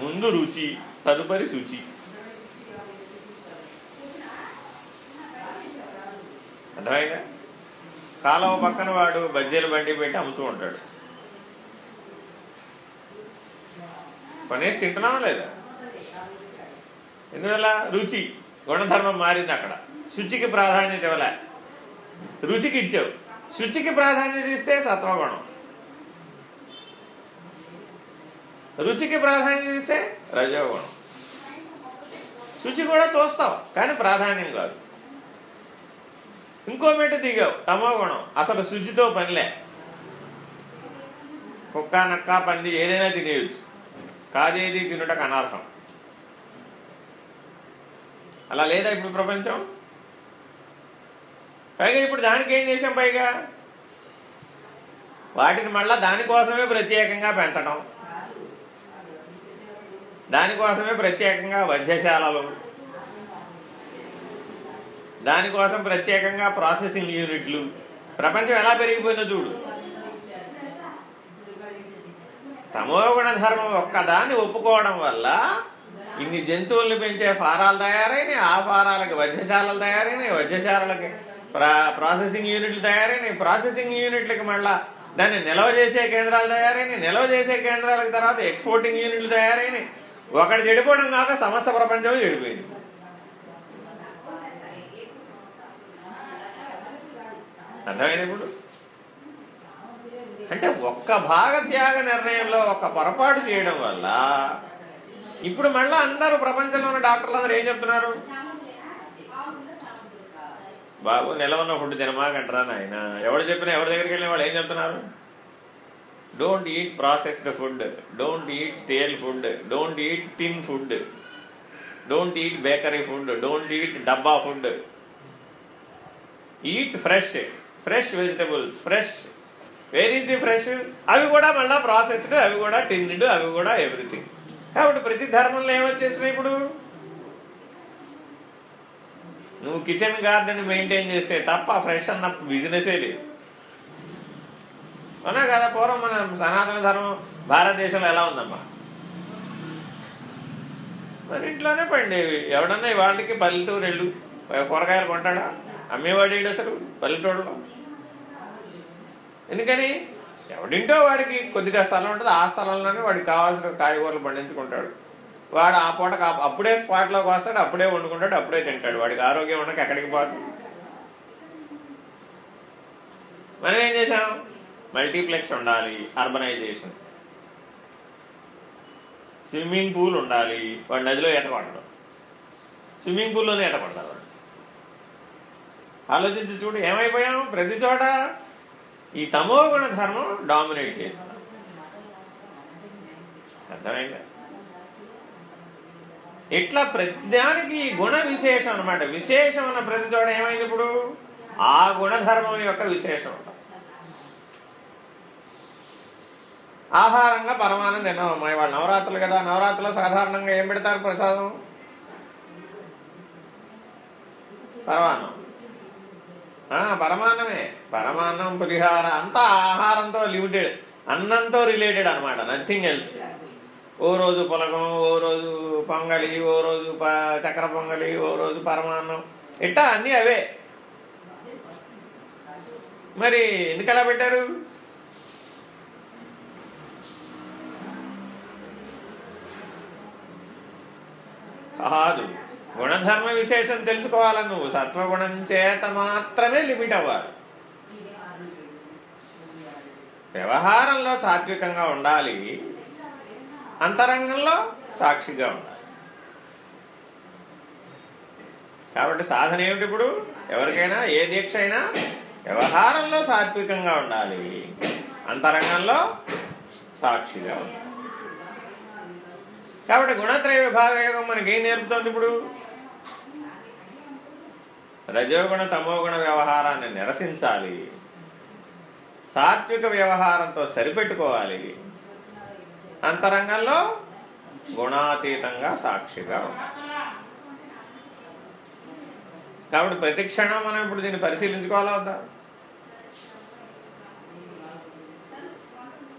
A: ముందు రుచి తదుపరి శుచి. అర్థమైందా? కాలువ పక్కన వాడు బజ్జీలు బండి పెట్టి అమ్ముతూ ఉంటాడు. కొనేసి తింటున్నావా లేదా? ఎందువల్ల? రుచి. గుణధర్మం మారింది అక్కడ. శుచికి ప్రాధాన్యత ఇవ్వలే. రుచికి ఇచ్చావు శుచికి ప్రాధాన్యత ఇస్తే సత్వగుణం. రుచికి ప్రాధాన్యత ఇస్తే రజోగుణం. శుచి కూడా చూస్తావు కానీ ప్రాధాన్యం కాదు. ఇంకో మెట్టు దిగావు తమో గుణం అసలు శుచితో పనిలే. కుక్క నక్క పంది ఏదైనా తినేయచ్చు. కాదేది తినుటకు అనర్హం. అలా లేదా ఇప్పుడు ప్రపంచం? పైగా ఇప్పుడు దానికి ఏం చేసాం పైగా? వాటిని మళ్ళా దానికోసమే ప్రత్యేకంగా పెంచడం దానికోసమే ప్రత్యేకంగా వధ్యశాలలు దానికోసం ప్రత్యేకంగా ప్రాసెసింగ్ యూనిట్లు. ప్రపంచం ఎలా పెరిగిపోయిందో చూడు. తమోగుణ ధర్మం ఒక్కదాన్ని ఒప్పుకోవడం వల్ల ఇన్ని జంతువుల్ని పెంచే ఫారాలు తయారైనాయి ఆ ఫారాలకి వధ్యశాలలు తయారైనాయి వధ్యశాలలకి ప్రా ప్రాసెసింగ్ యూనిట్లు తయారైనాయి. ప్రాసెసింగ్ యూనిట్లకి మళ్ళా దాన్ని నిల్వ చేసే కేంద్రాలు తయారైనాయి. నిల్వ చేసే కేంద్రాలకు తర్వాత ఎక్స్పోర్టింగ్ యూనిట్లు తయారైనాయి. ఒకటి చెడిపోవడం కాక సమస్త ప్రపంచం చెడిపోయింది. అర్థమైంది ఇప్పుడు? అంటే ఒక్క భాగ త్యాగ నిర్ణయంలో ఒక పొరపాటు చేయడం వల్ల ఇప్పుడు మళ్ళీ అందరూ ప్రపంచంలో ఉన్న డాక్టర్లు అందరూ ఏం చెప్తున్నారు? బాబు నిలవన్న ఫుడ్ తినమాకంటారా నాయన. ఎవడు చెప్పినా ఎవరి దగ్గరికి వెళ్ళిన వాళ్ళు ఏం చెప్తున్నారు? Don't eat processed food don't eat stale food don't eat tin food don't eat bakery food don't eat dabba food eat fresh fresh vegetables fresh where is the fresh అవి కూడా మళ్ళీ ప్రాసెస్డ్ అవి కూడా టిన్డ్ అవి కూడా everything కాబట్టి ప్రతి ధర్మంలో ఏమొచ్చేసినాయి ఇప్పుడు? నువ్వు కిచెన్ గార్డెన్ మెయింటైన్ చేస్తే తప్ప ఫ్రెష్ అన్న బిజినెసే లేదు. అవునా కదా పూర్వం మన సనాతన ధర్మం భారతదేశంలో ఎలా ఉందమ్మా? మరి ఇంట్లోనే పండేవి ఎవడన్నా వాళ్ళకి పల్లెటూరు వెళ్ళు. కూరగాయలు కొంటాడా? అమ్మేవాడు అసలు పల్లెటూరులో? ఎందుకని? ఎవడింటో వాడికి కొద్దిగా స్థలం ఉంటుంది. ఆ స్థలంలోనే వాడికి కావాల్సిన కాయగూరలు పండించుకుంటాడు. వాడు ఆ పూటకు అప్పుడే స్పాట్లోకి వస్తాడు అప్పుడే వండుకుంటాడు అప్పుడే తింటాడు. వాడికి ఆరోగ్యం ఉండక ఎక్కడికి పోదు. మనం ఏం చేసాం మల్టీప్లెక్స్ ఉండాలి అర్బనైజేషన్. స్విమ్మింగ్ పూల్ ఉండాలి వాడు నదిలో ఈత కొట్టడం. స్విమ్మింగ్ పూల్లోనే ఈత కొడతారు వాడు. ఆలోచించి చూడు ఏమైపోయాం? ప్రతి చోట ఈ తమోగుణ ధర్మం డామినేట్ చేస్తాం అర్థమైందా? ఇట్లా ప్రతిదానికి గుణ విశేషం అనమాట విశేషం అన్న ప్రతి చోట ఏమైంది ఇప్పుడు? ఆ గుణధర్మం యొక్క విశేషం. ఆహారంగా పరమానం తిన్నాం వాళ్ళు నవరాత్రులు కదా. నవరాత్రులు సాధారణంగా ఏం పెడతారు ప్రసాదం? పరమాన్నం. పరమాన్నమే. పరమాన్నం పులిహార అంతా ఆహారంతో లిమిటెడ్. అన్నంతో రిలేటెడ్ అనమాట నథింగ్ ఎల్స్ ఓ రోజు పులకం ఓ రోజు పొంగలి ఓ రోజు చక్కెర పొంగలి ఓ రోజు పరమాన్నం. ఇట్టా అన్నీ అవే. మరి ఎందుకు అలా పెట్టారు? కాదు గుణధర్మ విశేషం తెలుసుకోవాలని నువ్వు? సత్వగుణం చేత మాత్రమే లిమిట్ అవ్వాలి. వ్యవహారంలో సాత్వికంగా ఉండాలి. అంతరంగంలో సాక్షిగా ఉండాలి కాబట్టి సాధన ఏమిటి ఇప్పుడు? ఎవరికైనా ఏ దీక్ష అయినా వ్యవహారంలో సాత్వికంగా ఉండాలి. అంతరంగంలో సాక్షిగా ఉండాలి. కాబట్టి గుణత్రయ విభాగయోగం మనకి ఏం నేర్పుతోంది ఇప్పుడు? రజోగుణ తమోగుణ వ్యవహారాన్ని నిరసించాలి. సాత్విక వ్యవహారంతో సరిపెట్టుకోవాలి. అంతరంగంలో గుణాతీతంగా సాక్షిగా ఉండాలి కాబట్టి ప్రతి క్షణం మనం ఇప్పుడు దీన్ని పరిశీలించుకోవాలా వద్దా?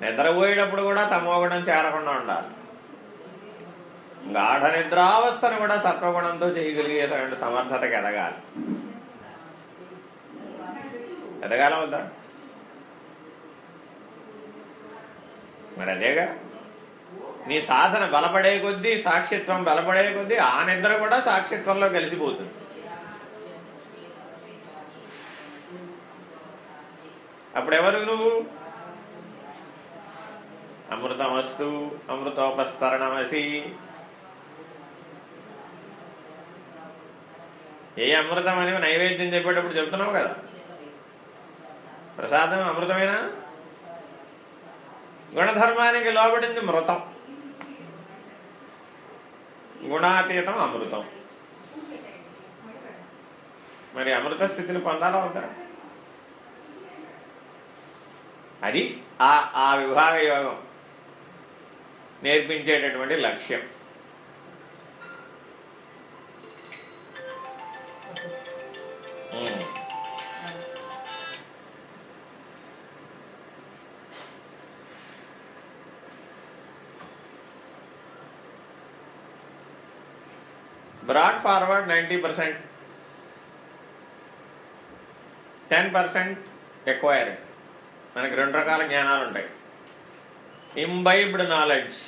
A: నిద్రపోయేటప్పుడు కూడా తమోగుణం చేరకుండా ఉండాలి. గాఢ నిద్రావస్థను కూడా సత్వగుణంతో చేయగలిగేటువంటి సమర్థతకి ఎదగాలి. ఎదగాల వద్దా? మరి అదేగా? నీ సాధన బలపడే కొద్దీ సాక్షిత్వం బలపడే కొద్దీ ఆ నిద్ర కూడా సాక్షిత్వంలో కలిసిపోతుంది. అప్పుడెవరు నువ్వు? అమృతమస్తు అమృతోపస్తరణమసి. ఏ అమృతం అని నైవేద్యం చెప్పేటప్పుడు చెప్తున్నావు కదా? ప్రసాదం అమృతమేనా? గుణధర్మానికి లోబడింది మృతం. గుణాతీతం అమృతం. మరి అమృత స్థితిని పొందాలా అవుతారా అది ఆ ఆ విభాగ యోగం నేర్పించేటటువంటి లక్ష్యం. ఉమ్. Broad forward ninety percent ten percent acquired మనకి రెండు రకాల జ్ఞానాలు ఉంటాయి. Imbibed knowledge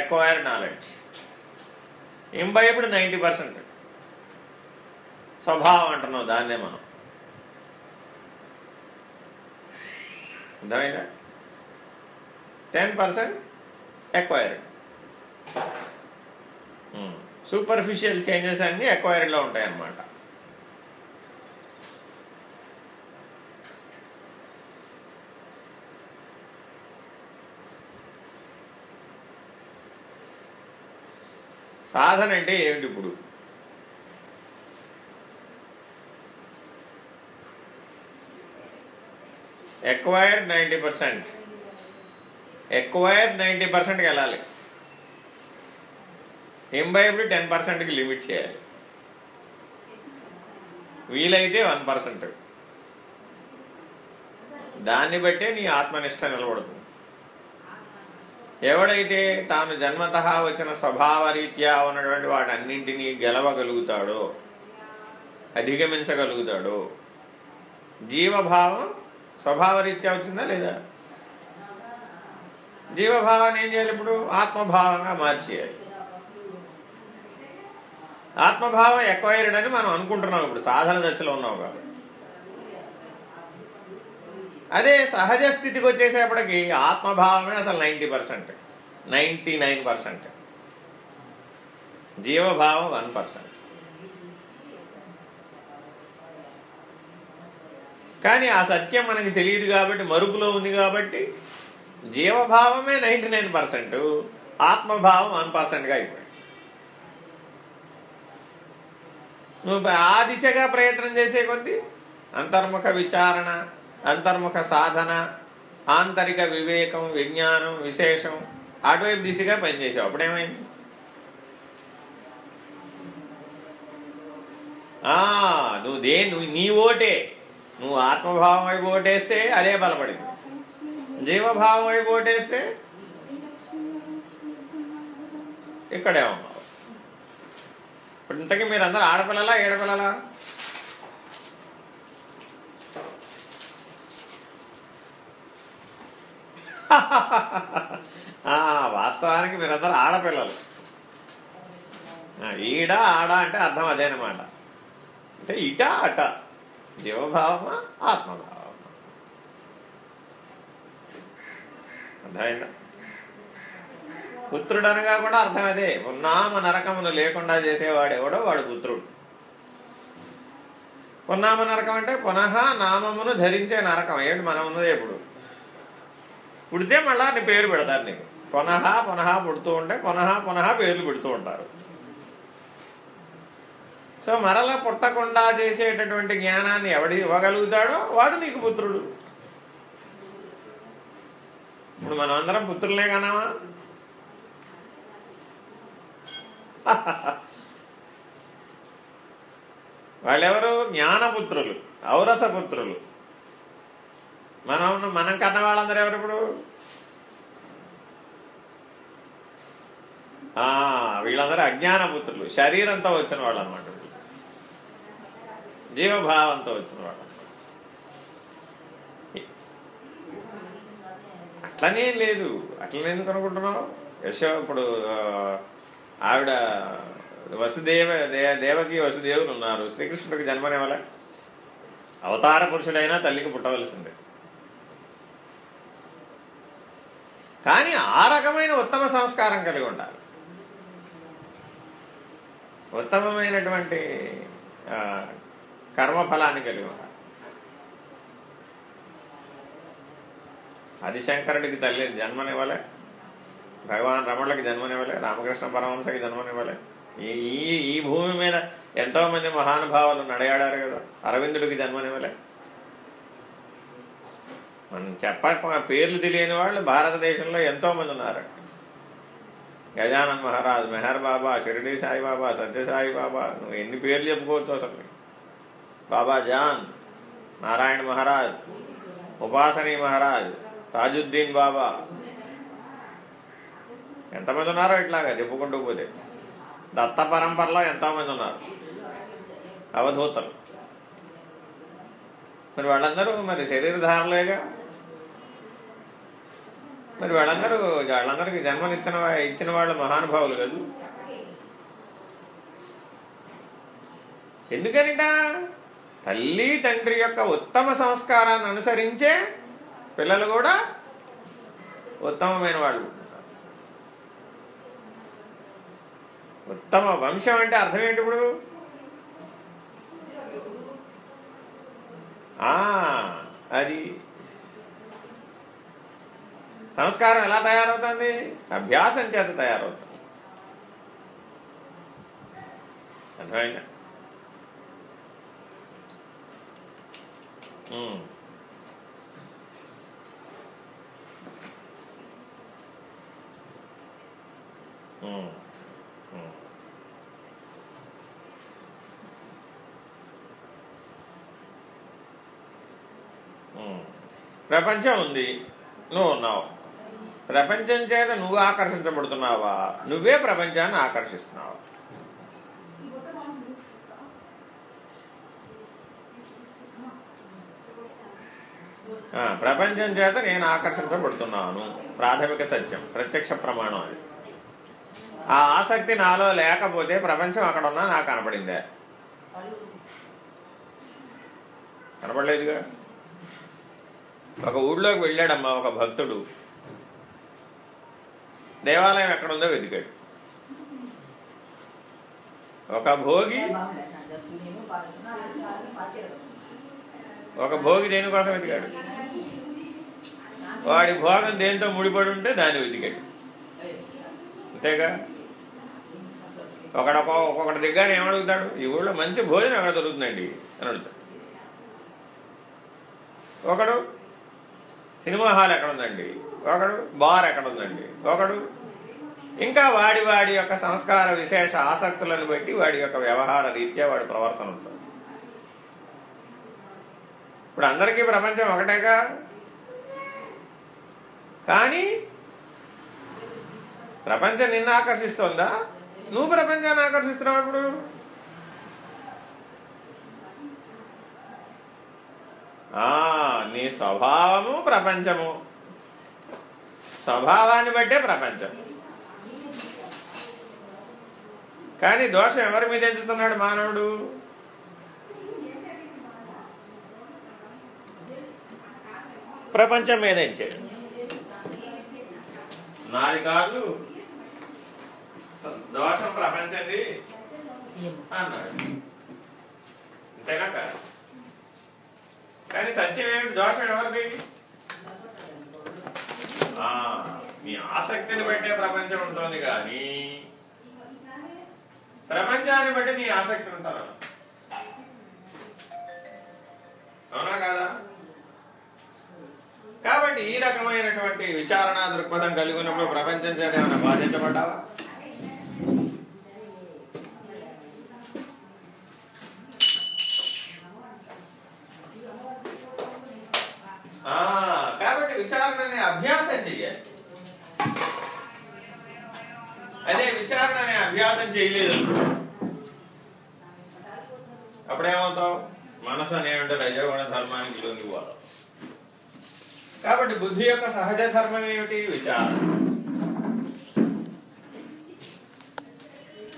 A: acquired knowledge imbibed ninety percent స్వభావం అంటున్నాం దాన్నే మనం. అర్థమైందా? Ten percent acquired superficial changes అన్నీ ఎక్వైర్డ్లో ఉంటాయి అన్నమాట. సాధన అంటే ఏమిటి ఇప్పుడు? Acquired ninety percent acquired ninety పర్సెంట్కి వెళ్ళాలి. ఇంబైబ్డ్ టెన్ పర్సెంట్కి లిమిట్ చేయాలి. వీలైతే వన్ పర్సెంట్. దాన్ని బట్టే నీ ఆత్మనిష్ట నిలబడుతుంది ఎవడైతే తాను జన్మత వచ్చిన స్వభావరీత్యా ఉన్నటువంటి వాటన్నింటినీ గెలవగలుగుతాడో అధిగమించగలుగుతాడో జీవభావం స్వభావరీత్యా వచ్చిందా లేదా? జీవభావాన్ని ఏం చేయాలి ఇప్పుడు? ఆత్మభావంగా మార్చేయాలి. ఆత్మభావం ఎక్వైర్డ్ అని మనం అనుకుంటున్నాం ఇప్పుడు సాధన దశలో ఉన్నాం కాబట్టి. అదే సహజ స్థితికి వచ్చేసేపటికి ఆత్మభావమే అసలు ninety percent ninety nine percent. జీవభావం one percent. కానీ ఆ సత్యం మనకి తెలియదు కాబట్టి మరుపులో ఉంది కాబట్టి జీవభావమే నైంటీ నైన్ పర్సెంట్ ఆత్మభావం వన్ పర్సెంట్గా అయిపోయింది. నువ్వు ఆ దిశగా ప్రయత్నం చేసే కొద్దీ అంతర్ముఖ విచారణ అంతర్ముఖ సాధన ఆంతరిక వివేకం విజ్ఞానం విశేషం అటువైపు దిశగా పనిచేసావు. అప్పుడేమైంది? నువ్వు దే నువ్వు నీ ఓటే. నువ్వు ఆత్మభావం వైపు ఓటేస్తే అదే బలపడింది. జీవభావం వైపు ఓటేస్తే ఇక్కడే ఉన్నావు. ఇప్పుడు ఇంతకీ మీరందరూ ఆడపిల్లలా ఏడపిల్లలా? *laughs* ఆ, వాస్తవానికి మీరందరూ ఆడపిల్లలు. ఈడ ఆడ అంటే అర్థం అదేనమాట అంటే ఇట అట. జీవభావమా ఆత్మభావమా? అర్థమైందా? పుత్రుడు అనగా కూడా అర్థం అదే ఉన్నామ నరకమును లేకుండా చేసేవాడెవడో వాడు పుత్రుడు. పున్నామ నరకం అంటే పునః నామమును ధరించే నరకం. ఏమిటి మనం ఉన్నది ఎప్పుడు పుడితే మళ్ళా నీ పేరు పెడతారు నీకు. పునః పునః పుడుతూ ఉంటే పునః పునః పేర్లు పెడుతూ ఉంటారు. సో మరల పుట్టకుండా చేసేటటువంటి జ్ఞానాన్ని ఎవడి ఇవ్వగలుగుతాడో వాడు నీకు పుత్రుడు. ఇప్పుడు మనం అందరం పుత్రులే కనావా వాళ్ళెవరు? జ్ఞానపుత్రులు ఔరసపుత్రులు. మనం మనం కన్న వాళ్ళందరూ ఎవరు ఇప్పుడు? ఆ, వీళ్ళందరూ అజ్ఞానపుత్రులు. శరీరంతో వచ్చిన వాళ్ళు. అనమాట జీవభావంతో వచ్చిన వాళ్ళు అట్లనే లేదు. అట్లనే ఎందుకు అనుకుంటున్నావు? యశో ఇప్పుడు ఆవిడ వసుదేవ దే దేవకి వసుదేవులు ఉన్నారు. శ్రీకృష్ణుడికి జన్మనివ్వలే? అవతార పురుషుడైనా తల్లికి పుట్టవలసిందే. కానీ ఆ రకమైన ఉత్తమ సంస్కారం కలిగి ఉండాలి. ఉత్తమమైనటువంటి కర్మఫలాన్ని కలిగి ఉండాలి. ఆదిశంకరుడికి తల్లి జన్మనివ్వలే? భగవాన్ రమణులకి జన్మనివ్వలే రామకృష్ణ పరమహంసకి జన్మనివ్వలే ఈ ఈ- ఈ భూమి మీద ఎంతోమంది మహానుభావులు నడయాడారు కదా అరవిందుడికి జన్మనివ్వలే మనం చెప్పక పేర్లు తెలియని వాళ్ళు భారతదేశంలో ఎంతోమంది ఉన్నారు. గజానన్ మహారాజ్ మెహర్ బాబా షిరిడి సాయిబాబా సత్యసాయి బాబా నువ్వు ఎన్ని పేర్లు చెప్పుకోవచ్చు అసలు? బాబా జాన్ నారాయణ మహారాజ్ ఉపాసని మహారాజ్ తాజుద్దీన్ బాబా ఎంతమంది ఉన్నారో ఇట్లాగా చెప్పుకుంటూ పోతే. దత్త పరంపరలో ఎంతోమంది ఉన్నారు? అవధూతలు. మరి వాళ్ళందరూ మరి శరీరధారలేగా? మరి వాళ్ళందరూ వాళ్ళందరికీ జన్మనిచ్చిన ఇచ్చిన వాళ్ళు మహానుభావులు కదూ? ఎందుకనిట? తల్లి తండ్రి యొక్క ఉత్తమ సంస్కారాన్ని అనుసరించే పిల్లలు కూడా ఉత్తమమైన వాళ్ళు. ఉత్తమ వంశం అంటే అర్థం ఏంటి ఇప్పుడు? ఆ, అది. సంస్కారం ఎలా తయారవుతుంది? అభ్యాసం చేత తయారవుతుంది. అర్థమైందా? ఉమ్. ప్రపంచం ఉంది. నువ్వు ఉన్నావు. ప్రపంచం చేత నువ్వు ఆకర్షించబడుతున్నావా? నువ్వే ప్రపంచాన్ని ఆకర్షిస్తున్నావా. ప్రపంచం చేత నేను ఆకర్షించబడుతున్నాను. ప్రాథమిక సత్యం ప్రత్యక్ష ప్రమాణం అది. ఆ ఆసక్తి నాలో లేకపోతే ప్రపంచం అక్కడ ఉన్నా నాకు కనపడిందే. కనపడలేదుగా? ఒక ఊళ్ళోకి వెళ్ళాడమ్మా ఒక భక్తుడు. దేవాలయం ఎక్కడుందో వెతికాడు. ఒక భోగి ఒక భోగి దేనికోసం వెతికాడు? వాడి భోగం దేనితో ముడిపడి ఉంటే దాన్ని వెతికాడు. అంతేగా? ఒకడు ఒక్కొక్కటి దిగ్గానే ఏమడుగుతాడు? ఈ ఊళ్ళో మంచి భోజనం ఎక్కడ దొరుకుతుందండి? అని అడుగుతాడు. ఒకడు సినిమా హాల్ ఎక్కడ ఉందండి ఒకడు బార్ ఎక్కడ ఉందండి ఒకడు ఇంకా వాడి వాడి యొక్క సంస్కార విశేష ఆసక్తులను బట్టి వాడి యొక్క వ్యవహార రీత్యా వాడి ప్రవర్తన ఉంటుంది. ఇప్పుడు అందరికీ ప్రపంచం ఒకటేగా? కానీ ప్రపంచం నిన్ను ఆకర్షిస్తుందా? నువ్వు ప్రపంచాన్ని ఆకర్షిస్తున్నావు ఇప్పుడు? నీ స్వభావము ప్రపంచము. స్వభావాన్ని బట్టే ప్రపంచం. కానీ దోషం ఎవరి మీద ఎంచుతున్నాడు మానవుడు? ప్రపంచం మీద ఎంచాడు. నాది కాదు దోషం ప్రపంచంది అన్నాడు. అంతేనా కాదు కానీ సత్యం ఏమిటి? దోషం ఎవరిది? మీ ఆసక్తిని బట్టే ప్రపంచం ఉంటుంది కానీ ప్రపంచాన్ని బట్టి నీ ఆసక్తి ఉంటారు. అవునా కాదా? కాబట్టి ఈ రకమైనటువంటి విచారణ దృక్పథం కలిగి ఉన్నప్పుడు ప్రపంచం చేత ఏమైనా బాధించబడ్డావా ఆ, కాబట్టి విచారణని అభ్యాసం చెయ్యాలి అదే విచారణ అనే అభ్యాసం చేయలేదు అప్పుడేమవుతావు మనసు అనేవంటే రజోగుణ ధర్మానికి లొంగిపోతావు కాబట్టి బుద్ధి యొక్క సహజ ధర్మం ఏమిటి? విచారం.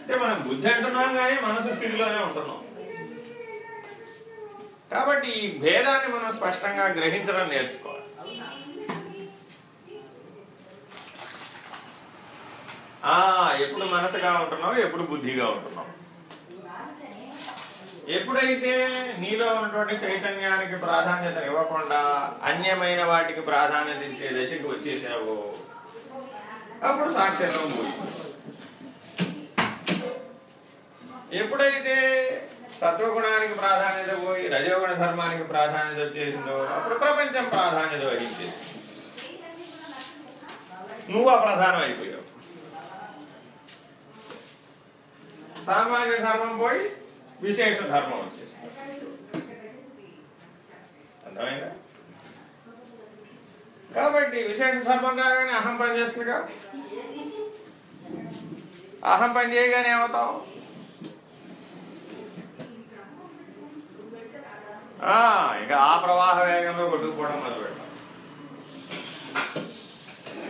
A: అంటే మనం బుద్ధి అంటున్నాం కానీ మనసు స్థితిలోనే ఉంటున్నాం. కాబట్టి ఈ భేదాన్ని మనం స్పష్టంగా గ్రహించడం నేర్చుకోవాలి. ఆ ఎప్పుడు మనసుగా ఉంటున్నావు ఎప్పుడు బుద్ధిగా ఉంటున్నావు? ఎప్పుడైతే నీలో ఉన్నటువంటి చైతన్యానికి ప్రాధాన్యత ఇవ్వకుండా అన్యమైన వాటికి ప్రాధాన్యత ఇచ్చే దశకి వచ్చేసావో అప్పుడు సాక్ష్యం పోయింది ఎప్పుడైతే సత్వగుణానికి ప్రాధాన్యత పోయి రజోగుణ ధర్మానికి ప్రాధాన్యత వచ్చేసిందో అప్పుడు ప్రపంచం ప్రాధాన్యత వహించేది నువ్వు అప్రధానం అయిపోయావు. సామాన్య ధర్మం పోయి విశేష ధర్మం వచ్చేసింది. అర్థమైందా? కాబట్టి విశేష ధర్మం రాగానే అహం పని చేస్తుందిగా? అహం పని చేయగానే ఏమవుతావు? ఇంకా ఇక ఆ ప్రవాహ వేగంలో కొట్టుకుపోవడం మొదలు పెడతాం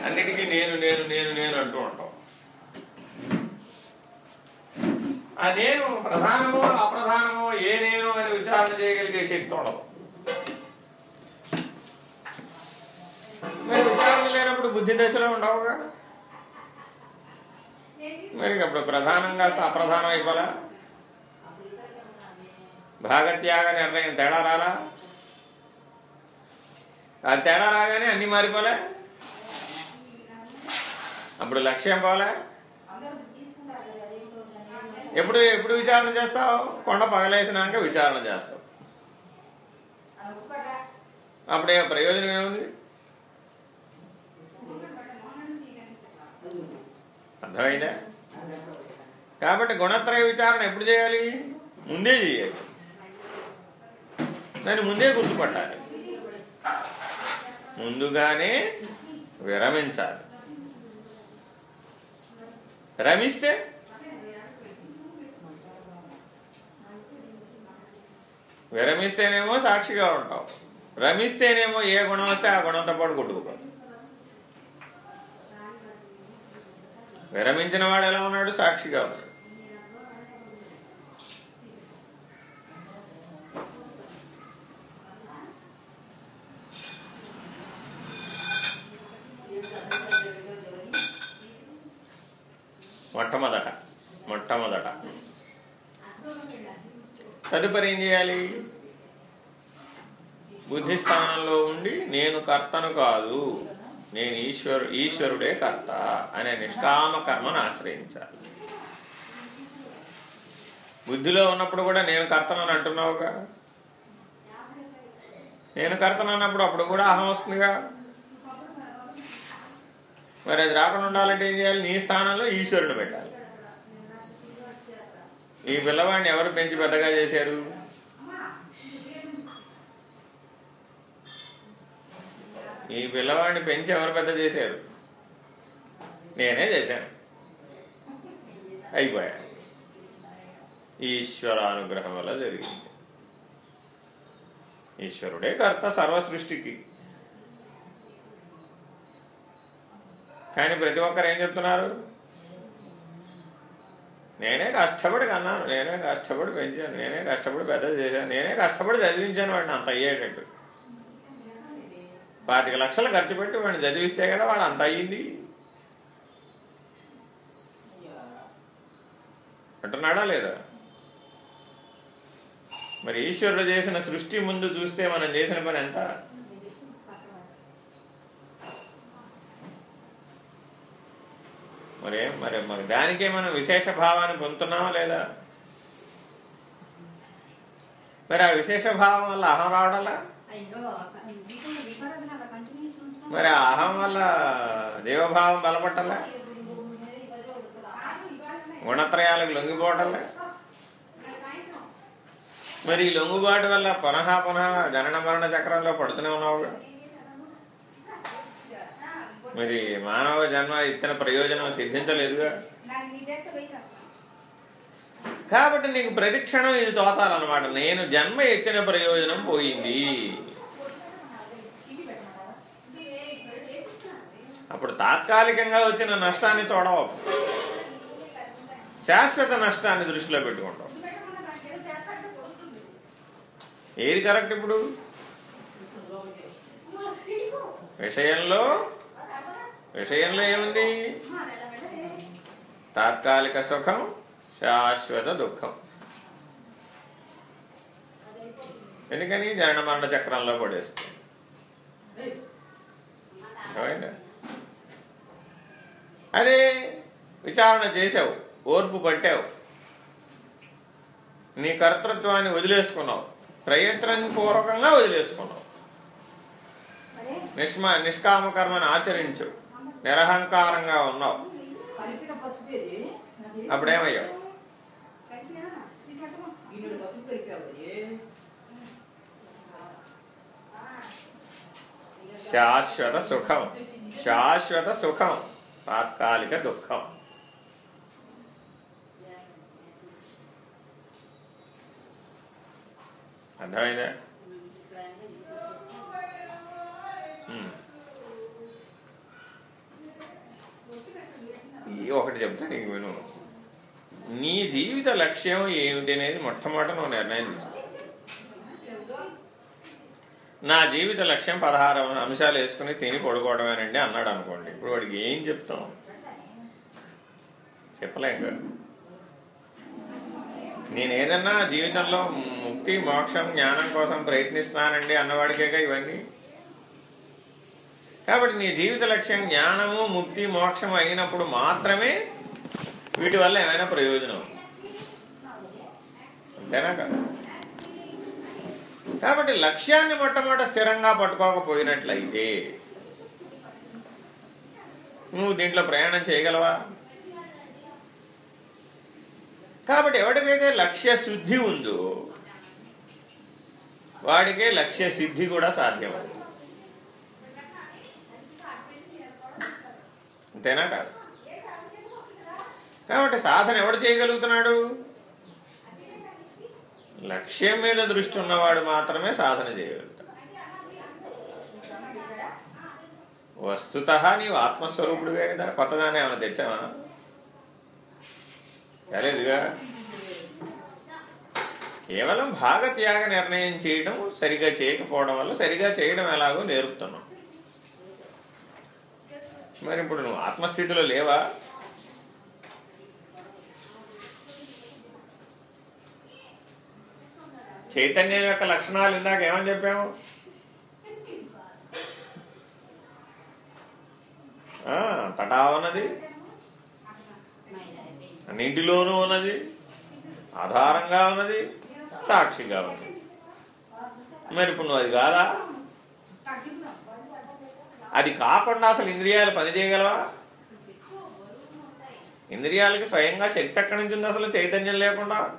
A: అన్నిటికీ నేను నేను నేను నేను అంటూ ఉంటాం. ఆ నేను ప్రధానమో అప్రధానమో ఏ నేను అని విచారణ చేయగలిగే శక్తి ఉండదు. మరి విచారణ లేనప్పుడు బుద్ధి దశలో ఉండవుగా? మరి అప్పుడు ప్రధానం కాస్త అప్రధానం అయిపోలా? భాగత్యాగ నిర్ణయం తేడా రాలా? ఆ తేడా రాగానే అన్ని మారిపోలే? అప్పుడు లక్ష్యం పోలే? ఎప్పుడు ఎప్పుడు విచారణ చేస్తావు? కొండ పగలేసినాక విచారణ చేస్తావు. అప్పుడే ప్రయోజనం ఏముంది? అర్థమైందా? కాబట్టి గుణత్రయ విచారణ ఎప్పుడు చేయాలి? ముందే చేయాలి. దాన్ని ముందే గుర్తుపట్టాలి. ముందుగానే విరమించాలి. రమిస్తే విరమిస్తేనేమో సాక్షిగా ఉంటావు. రమిస్తేనేమో ఏ గుణం వస్తే ఆ గుణంతో పాటు కొట్టుకుపోతావు విరమించిన వాడు ఎలా ఉన్నాడు? సాక్షిగా ఉన్నాడు మొట్టమొదట మొట్టమొదట తదుపరి ఏం చేయాలి? బుద్ధి స్థానంలో ఉండి నేను కర్తను కాదు నేను ఈశ్వరు ఈశ్వరుడే కర్త అనే నిష్కామ కర్మను ఆశ్రయించాలి. బుద్ధిలో ఉన్నప్పుడు కూడా నేను కర్తనని అంటున్నావుగా? నేను కర్తను అన్నప్పుడు అప్పుడు కూడా అహం వస్తుందిగా? మరి అది రాకుండా ఉండాలంటే ఏం చేయాలి? నీ స్థానంలో ఈశ్వరుడు పెట్టాలి. ఈ పిల్లవాడిని ఎవరు పెంచి పెద్దగా చేశారు? ఈ పిల్లవాడిని పెంచి ఎవరు పెద్ద చేశారు? నేనే చేశాను. అయిపోయా. ఈశ్వరానుగ్రహం వల్ల జరిగింది. ఈశ్వరుడే కర్త సర్వ సృష్టికి కానీ ప్రతి ఒక్కరు ఏం చెప్తున్నారు? నేనే కష్టపడి కన్నాను నేనే కష్టపడి పెంచాను నేనే కష్టపడి పెద్ద చేశాను నేనే కష్టపడి చదివించాను వాడిని అంత అయ్యేటట్టు. పాతిక లక్షలు ఖర్చు పెట్టి వాడిని చదివిస్తే కదా వాడు అంత అయ్యింది. అంటున్నాడా లేదా? మరి ఈశ్వరుడు చేసిన సృష్టి ముందు చూస్తే మనం చేసిన పని ఎంత? మరి మరి మరి దానికే మనం విశేష భావాన్ని పొందుతున్నామా లేదా? మరి ఆ విశేష భావం వల్ల అహం రావడాలా? మరి ఆ అహం వల్ల జీవభావం బలపట్టాలా? గుణత్రయాలకు లొంగిపోవటంలే? మరి ఈ లొంగుబాటు వల్ల పునః పునః జనన మరణ చక్రంలో పడుతూనే ఉన్నావు మరి మానవ జన్మ ఇతర ప్రయోజనం సిద్ధించలేదుగా? కాబట్టి నీకు ప్రతిక్షణం ఇది తోచాలన్నమాట నేను జన్మ ఎత్తిన ప్రయోజనం పోయింది. అప్పుడు తాత్కాలికంగా వచ్చిన నష్టాన్ని చూడవు. శాశ్వత నష్టాన్ని దృష్టిలో పెట్టుకుంటాం ఏది కరెక్ట్ ఇప్పుడు? విషయంలో విషయంలో ఏముంది? తాత్కాలిక సుఖం శాశ్వత దుఃఖం. ఎందుకని? జనన మరణ చక్రంలో పడేస్తుంది అదే విచారణ చేసావు ఓర్పు పట్టావు. నీ కర్తృత్వాన్ని వదిలేసుకున్నావు ప్రయత్నం పూర్వకంగా వదిలేసుకున్నావు. నిష్మ నిష్కామ కర్మను ఆచరించు. నిరహంకారంగా ఉన్నావు. అప్పుడేమయ్యావు శాశ్వత సుఖం. శాశ్వత సుఖం. తాత్కాలిక దుఃఖం. అర్థమైందా? ఒకటి చెప్తే నీకు విను. నీ జీవిత లక్ష్యం ఏమిటి అనేది మొట్టమొదట నువ్వు నిర్ణయం తీసుకో. నా జీవిత లక్ష్యం పదహారు అంశాలు వేసుకుని తిని పడుకోవడమేనండి అన్నాడు అనుకోండి. ఇప్పుడు వాడికి ఏం చెప్తాం? చెప్పలేం కదా. నేను ఏదన్నా జీవితంలో ముక్తి మోక్షం జ్ఞానం కోసం ప్రయత్నిస్తున్నానండి అన్నవాడికేగా ఇవన్నీ? కాబట్టి నీ జీవిత లక్ష్యం జ్ఞానము ముక్తి మోక్షం అయినప్పుడు మాత్రమే వీటి వల్ల ఏమైనా ప్రయోజనం. అంతేనా కదా? కాబట్టి లక్ష్యాన్ని మొట్టమొదట స్థిరంగా పట్టుకోకపోయినట్లయితే నువ్వు దీంట్లో ప్రయాణం చేయగలవా? కాబట్టి ఎవరికైతే లక్ష్య శుద్ధి ఉందో వాడికే లక్ష్య సిద్ధి కూడా సాధ్యమవుతుంది. అంతేనా కాదు? కాబట్టి సాధన ఎవడు చేయగలుగుతున్నాడు? లక్ష్యం మీద దృష్టి ఉన్నవాడు మాత్రమే సాధన చేయగలుగుతాడు. వస్తుత నీవు ఆత్మస్వరూపుడుగా కదా కొత్తగానే ఏమైనా తెచ్చావా? కాలేదుగా కేవలం భాగత్యాగ నిర్ణయం చేయడం సరిగా చేయకపోవడం వల్ల సరిగా చేయడం ఎలాగో నేర్పుతున్నాం. మరి ఇప్పుడు నువ్వు ఆత్మస్థితిలో లేవా? చైతన్యం యొక్క లక్షణాలు ఇందాక ఏమని చెప్పాము? ఆ, తటా ఉన్నది. అన్నింటిలోనూ ఉన్నది. ఆధారంగా ఉన్నది. సాక్షిగా ఉన్నది. మరి ఇప్పుడు నువ్వు అది కాదా? అది కాకుండా అసలు ఇంద్రియాలు పనిచేయగలవా ఇంద్రియాలకి స్వయంగా శక్తి ఎక్కడి నుంచి ఉంది అసలు? చైతన్యం లేకుండా.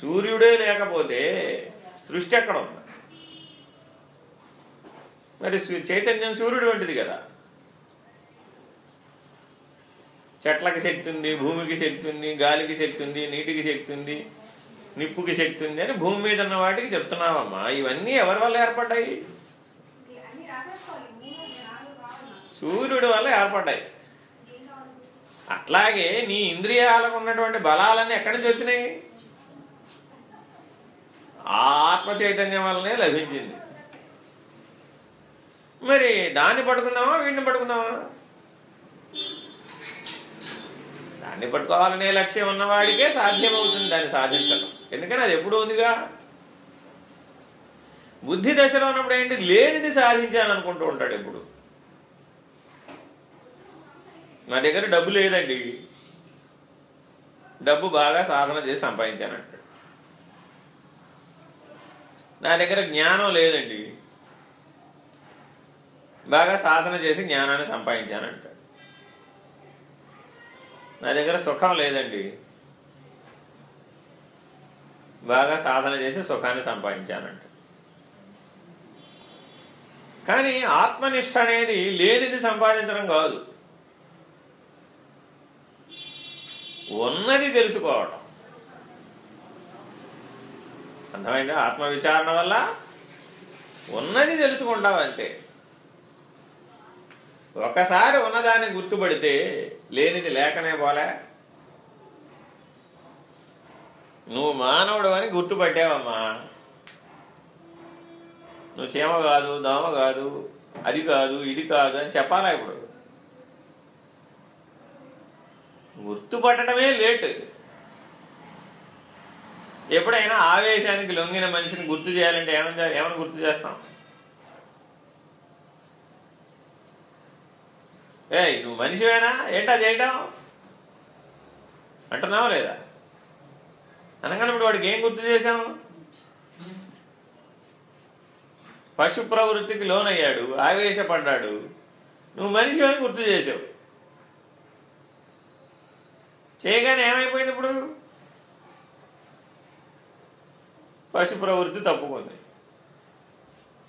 A: సూర్యుడే లేకపోతే సృష్టి ఎక్కడ ఉంది? మరి చైతన్యం సూర్యుడు వంటిది కదా. చెట్లకి శక్తి ఉంది భూమికి శక్తి ఉంది గాలికి శక్తి ఉంది నీటికి శక్తి ఉంది నిప్పుకి శక్తి ఉంది అని భూమి మీద ఉన్న వాటికి చెప్తున్నావమ్మా. ఇవన్నీ ఎవరి వల్ల ఏర్పడ్డాయి? సూర్యుడి వల్ల ఏర్పడ్డాయి. అట్లాగే నీ ఇంద్రియాలకు ఉన్నటువంటి బలాలన్నీ ఎక్కడి నుంచి వచ్చినాయి? ఆ ఆత్మ చైతన్యం వల్లనే లభించింది. మరి దాన్ని పట్టుకుందామా వీడిని పట్టుకుందామా? దాన్ని పట్టుకోవాలనే లక్ష్యం ఉన్నవాడికే సాధ్యమవుతుంది దాన్ని సాధించడం ఎందుకని అది ఎప్పుడు ఉందిగా? బుద్ధి దశలో ఉన్నప్పుడు ఏంటి? లేనిది సాధించాలనుకుంటూ ఉంటాడు ఎప్పుడు. నా దగ్గర డబ్బు లేదండి. డబ్బు బాగా సాధన చేసి సంపాదించానంటాడు నా దగ్గర జ్ఞానం లేదండి. బాగా సాధన చేసి జ్ఞానాన్ని సంపాదించానంటాడు నా దగ్గర సుఖం లేదండి. బాగా సాధన చేసి సుఖాన్ని సంపాదించానంట. కానీ ఆత్మనిష్ట అనేది లేనిది సంపాదించడం కాదు. ఉన్నది తెలుసుకోవడం అర్థమైందా? ఆత్మవిచారణ వల్ల ఉన్నది తెలుసుకుంటావు అంతే ఒకసారి ఉన్నదాన్ని గుర్తుపడితే లేనిది లేకనే పోలే. నువ్వు మానవుడు అని గుర్తుపట్టావమ్మా. నువ్వు చీమ కాదు దోమ కాదు అది కాదు ఇది కాదు అని చెప్పాలా ఇప్పుడు? గుర్తుపట్టడమే లేట్. ఎప్పుడైనా ఆవేశానికి లొంగిన మనిషిని గుర్తు చేయాలంటే ఏమని ఏమని గుర్తు చేస్తాం? ఏ నువ్వు మనిషివేనా? ఏంటా చేయటం? అంటున్నావా లేదా? అనగానే ఇప్పుడు వాడికి ఏం గుర్తు చేశాం? పశు ప్రవృత్తికి లోనయ్యాడు ఆవేశపడ్డాడు. నువ్వు మనిషి అని గుర్తు చేసావు చేయగానే ఏమైపోయింది ఇప్పుడు పశు ప్రవృత్తి తప్పుకుంది.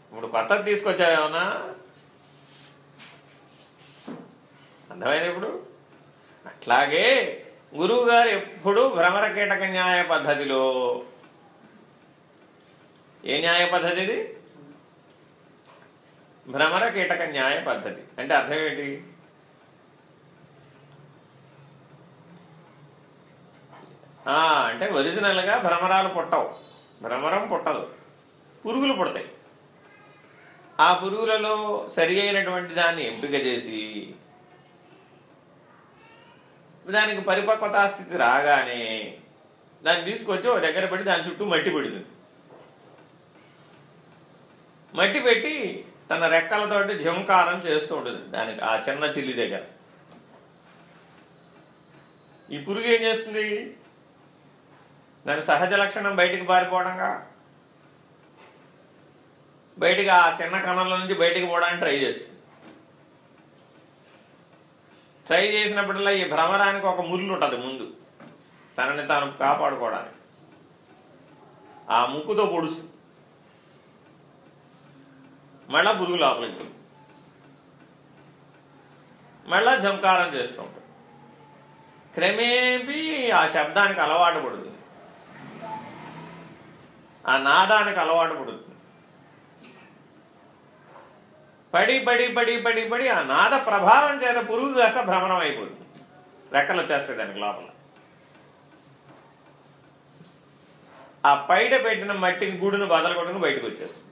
A: ఇప్పుడు కొత్తది తీసుకొచ్చావేమన్నా అర్థమైంది ఇప్పుడు? అట్లాగే గురువు గారు ఎప్పుడు భ్రమర కీటక న్యాయ పద్ధతిలో ఏ న్యాయ పద్ధతి ఇది భ్రమర కీటక న్యాయ పద్ధతి. అంటే అర్థం ఏంటి? అంటే ఒరిజినల్గా భ్రమరాలు పుట్టవు. భ్రమరం పుట్టదు. పురుగులు పుడతాయి. ఆ పురుగులలో సరి అయినటువంటి దాన్ని ఎంపిక చేసి దానికి పరిపక్వతా స్థితి రాగానే దాన్ని తీసుకొచ్చి ఒక దగ్గర పెట్టి దాని చుట్టూ మట్టి పెడుతుంది. మట్టి పెట్టి తన రెక్కలతోటి జంకారం చేస్తూ ఉంటుంది దానికి ఆ చిన్న చిల్లి దగ్గర. ఈ పురుగు ఏం చేస్తుంది? దాని సహజ లక్షణం బయటికి పారిపోవడంగా? బయటికి ఆ చిన్న కణంలో నుంచి బయటికి పోవడానికి ట్రై చేస్తుంది. ట్రై చేసినప్పుడల్లా ఈ భ్రమరానికి ఒక ముళ్ళు ఉంటుంది ముందు. తనని తాను కాపాడుకోవడానికి. ఆ ముక్కుతో పొడుస్తుంది. మళ్ళా పురుగు లోపలికి మళ్ళా జంకారం చేస్తూ ఉంటుంది క్రమేపీ ఆ శబ్దానికి అలవాటు పడుతుంది. ఆ నాదానికి అలవాటు పడుతుంది. పడి పడి పడి పడి పడి ఆ నాద ప్రభావం చేత పురుగు కాస్త భ్రమణం అయిపోతుంది. రెక్కలు వచ్చేస్తాయి దానికి లోపల. ఆ పైట పెట్టిన మట్టికి గూడును బదలు కొట్టుకుని బయటకు వచ్చేస్తుంది.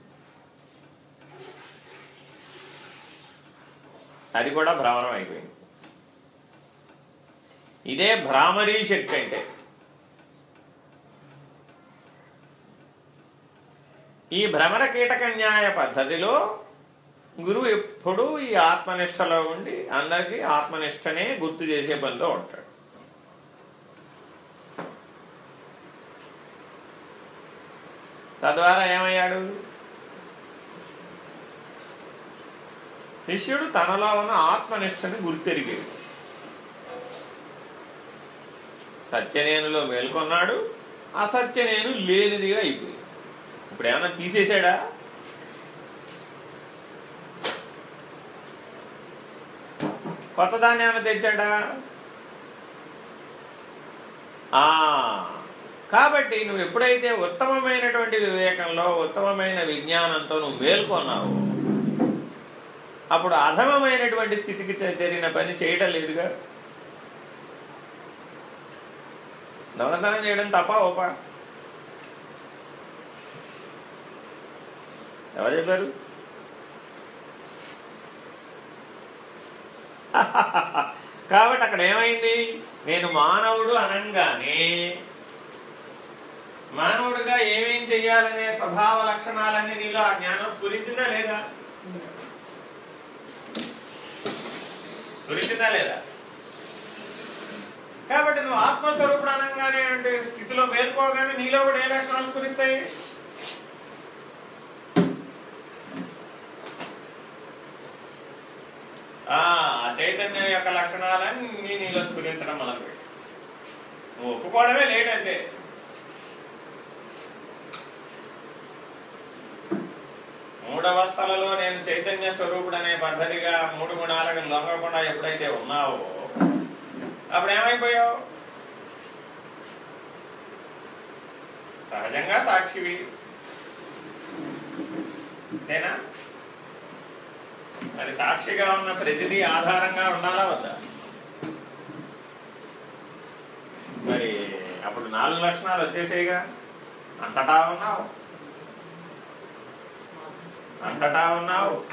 A: అది కూడా భ్రమణం అయిపోయింది. ఇదే భ్రామరీ శక్తి అంటే ఈ భ్రమర కీటక న్యాయ పద్ధతిలో గురువు ఎప్పుడూ ఈ ఆత్మనిష్టలో ఉండి అందరికీ ఆత్మనిష్టనే గుర్తు చేసే పనిలో ఉంటాడు. తద్వారా ఏమయ్యాడు? శిష్యుడు తనలో ఉన్న ఆత్మనిష్టని గుర్తెరిగాడు. సత్యనేనులో మేల్కొన్నాడు అసత్యనేను లేనిదిగా అయిపోయింది ఇప్పుడు ఏమన్నా తీసేశాడా కొత్త దాన్ని ఏమైనా తెచ్చాడా? ఆ, కాబట్టి నువ్వు ఎప్పుడైతే ఉత్తమమైనటువంటి వివేకంలో ఉత్తమమైన విజ్ఞానంతో నువ్వు మేల్కొన్నావు అప్పుడు అధమమైనటువంటి స్థితికి చేరిన పని చేయటం లేదుగా? దొంగతనం చేయడం తప్ప ఓపా? ఎవరు చెప్పారు? *laughs* కాబట్టి అక్కడ ఏమైంది? నేను మానవుడు అనంగానే మానవుడిగా ఏమేం చెయ్యాలనే స్వభావ లక్షణాలన్నీ నీలో ఆ జ్ఞానం స్ఫురించిందా లేదా? స్ఫురించిందా లేదా? కాబట్టి నువ్వు ఆత్మస్వరూపుడు అనగానే అంటే స్థితిలో మేల్కోగానే నీలో కూడా ఏ లక్షణాలు స్ఫురిస్తాయి? ఆ చైతన్యం యొక్క లక్షణాలన్నీ నీలో స్ఫురించడం మొదలు నువ్వు ఒప్పుకోవడమే లేట్ అంతే మూడవస్థలలో నేను చైతన్య స్వరూపుడు అనే పద్ధతిగా మూడు గుణాలకు లొంగకుండా ఎప్పుడైతే ఉన్నావో అప్పుడు ఏమైపోయావు సహజంగా సాక్షివి. అంతేనా మరి సాక్షిగా ఉన్న ప్రతిదీ ఆధారంగా ఉండాలా వద్దా? మరి అప్పుడు నాలుగు లక్షణాలు వచ్చేసేగా అంతటా ఉన్నావు. అంతటా ఉన్నావు.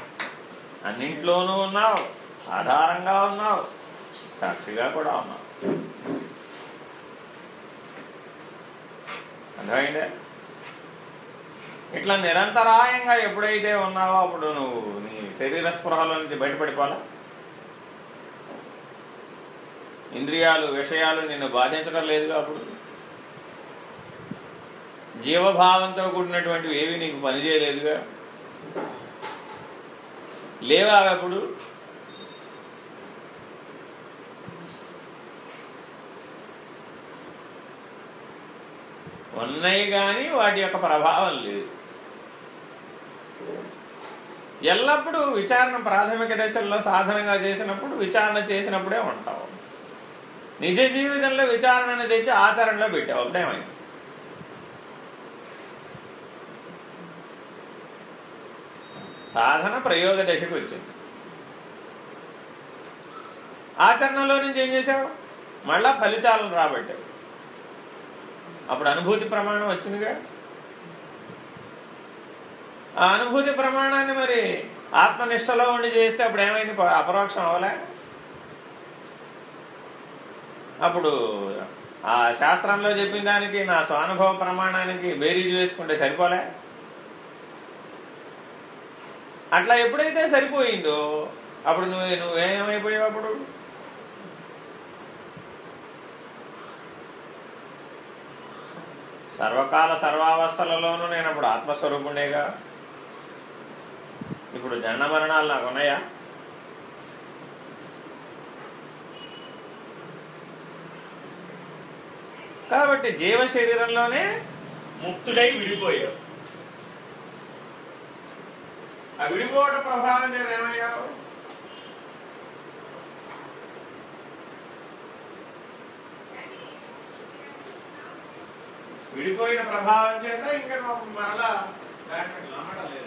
A: అన్నింట్లోనూ ఉన్నావు. ఆధారంగా ఉన్నావు. సాక్షిగా కూడా ఉన్నావు. అర్థమైందే? ఇట్లా నిరంతరాయంగా ఎప్పుడైతే ఉన్నావో అప్పుడు నువ్వు నీ శరీర స్పృహలో నుంచి బయటపడిపోవాలా? ఇంద్రియాలు విషయాలు నిన్ను బాధించడం లేదుగా అప్పుడు? జీవభావంతో కూడినటువంటివి ఏవి నీకు పనిచేయలేదుగా? లేవా అప్పుడు? ఉన్నాయి కానీ వాటి యొక్క ప్రభావం లేదు. ఎల్లప్పుడూ విచారణ ప్రాథమిక దశల్లో సాధనగా చేసినప్పుడు విచారణ చేసినప్పుడే ఉంటావు. నిజ జీవితంలో విచారణను తెచ్చి ఆచరణలో పెట్టావు. ఒకటేమైంది సాధన ప్రయోగ దశకు వచ్చింది. ఆచరణలో నుంచి ఏం చేశావు మళ్ళా ఫలితాలను రాబట్టావు. అప్పుడు అనుభూతి ప్రమాణం వచ్చిందిగా? ఆ అనుభూతి ప్రమాణాన్ని మరి ఆత్మనిష్టలో ఉండి చేస్తే అప్పుడు ఏమైంది? ప- అపరోక్షం అవలే అప్పుడు ఆ శాస్త్రంలో చెప్పిన దానికి నా స్వానుభవ ప్రమాణానికి బేరీజు వేసుకుంటే సరిపోలే? అట్లా ఎప్పుడైతే సరిపోయిందో అప్పుడు నువ్వు నువ్వేమైపోయావు అప్పుడు? సర్వకాల సర్వావస్థలలోనూ నేను అప్పుడు ఆత్మస్వరూపుణేగా ఇప్పుడు జనన మరణాలు నాకు ఉన్నాయా? కాబట్టి జీవ శరీరంలోనే ముక్తుడై విడిపోయావు. ఆ విడిపోవట ప్రభావం చేత ఏమయ్యావు? విడిపోయిన ప్రభావం చేత ఇంకా మరలా దానికి నమ్మడం లేదు.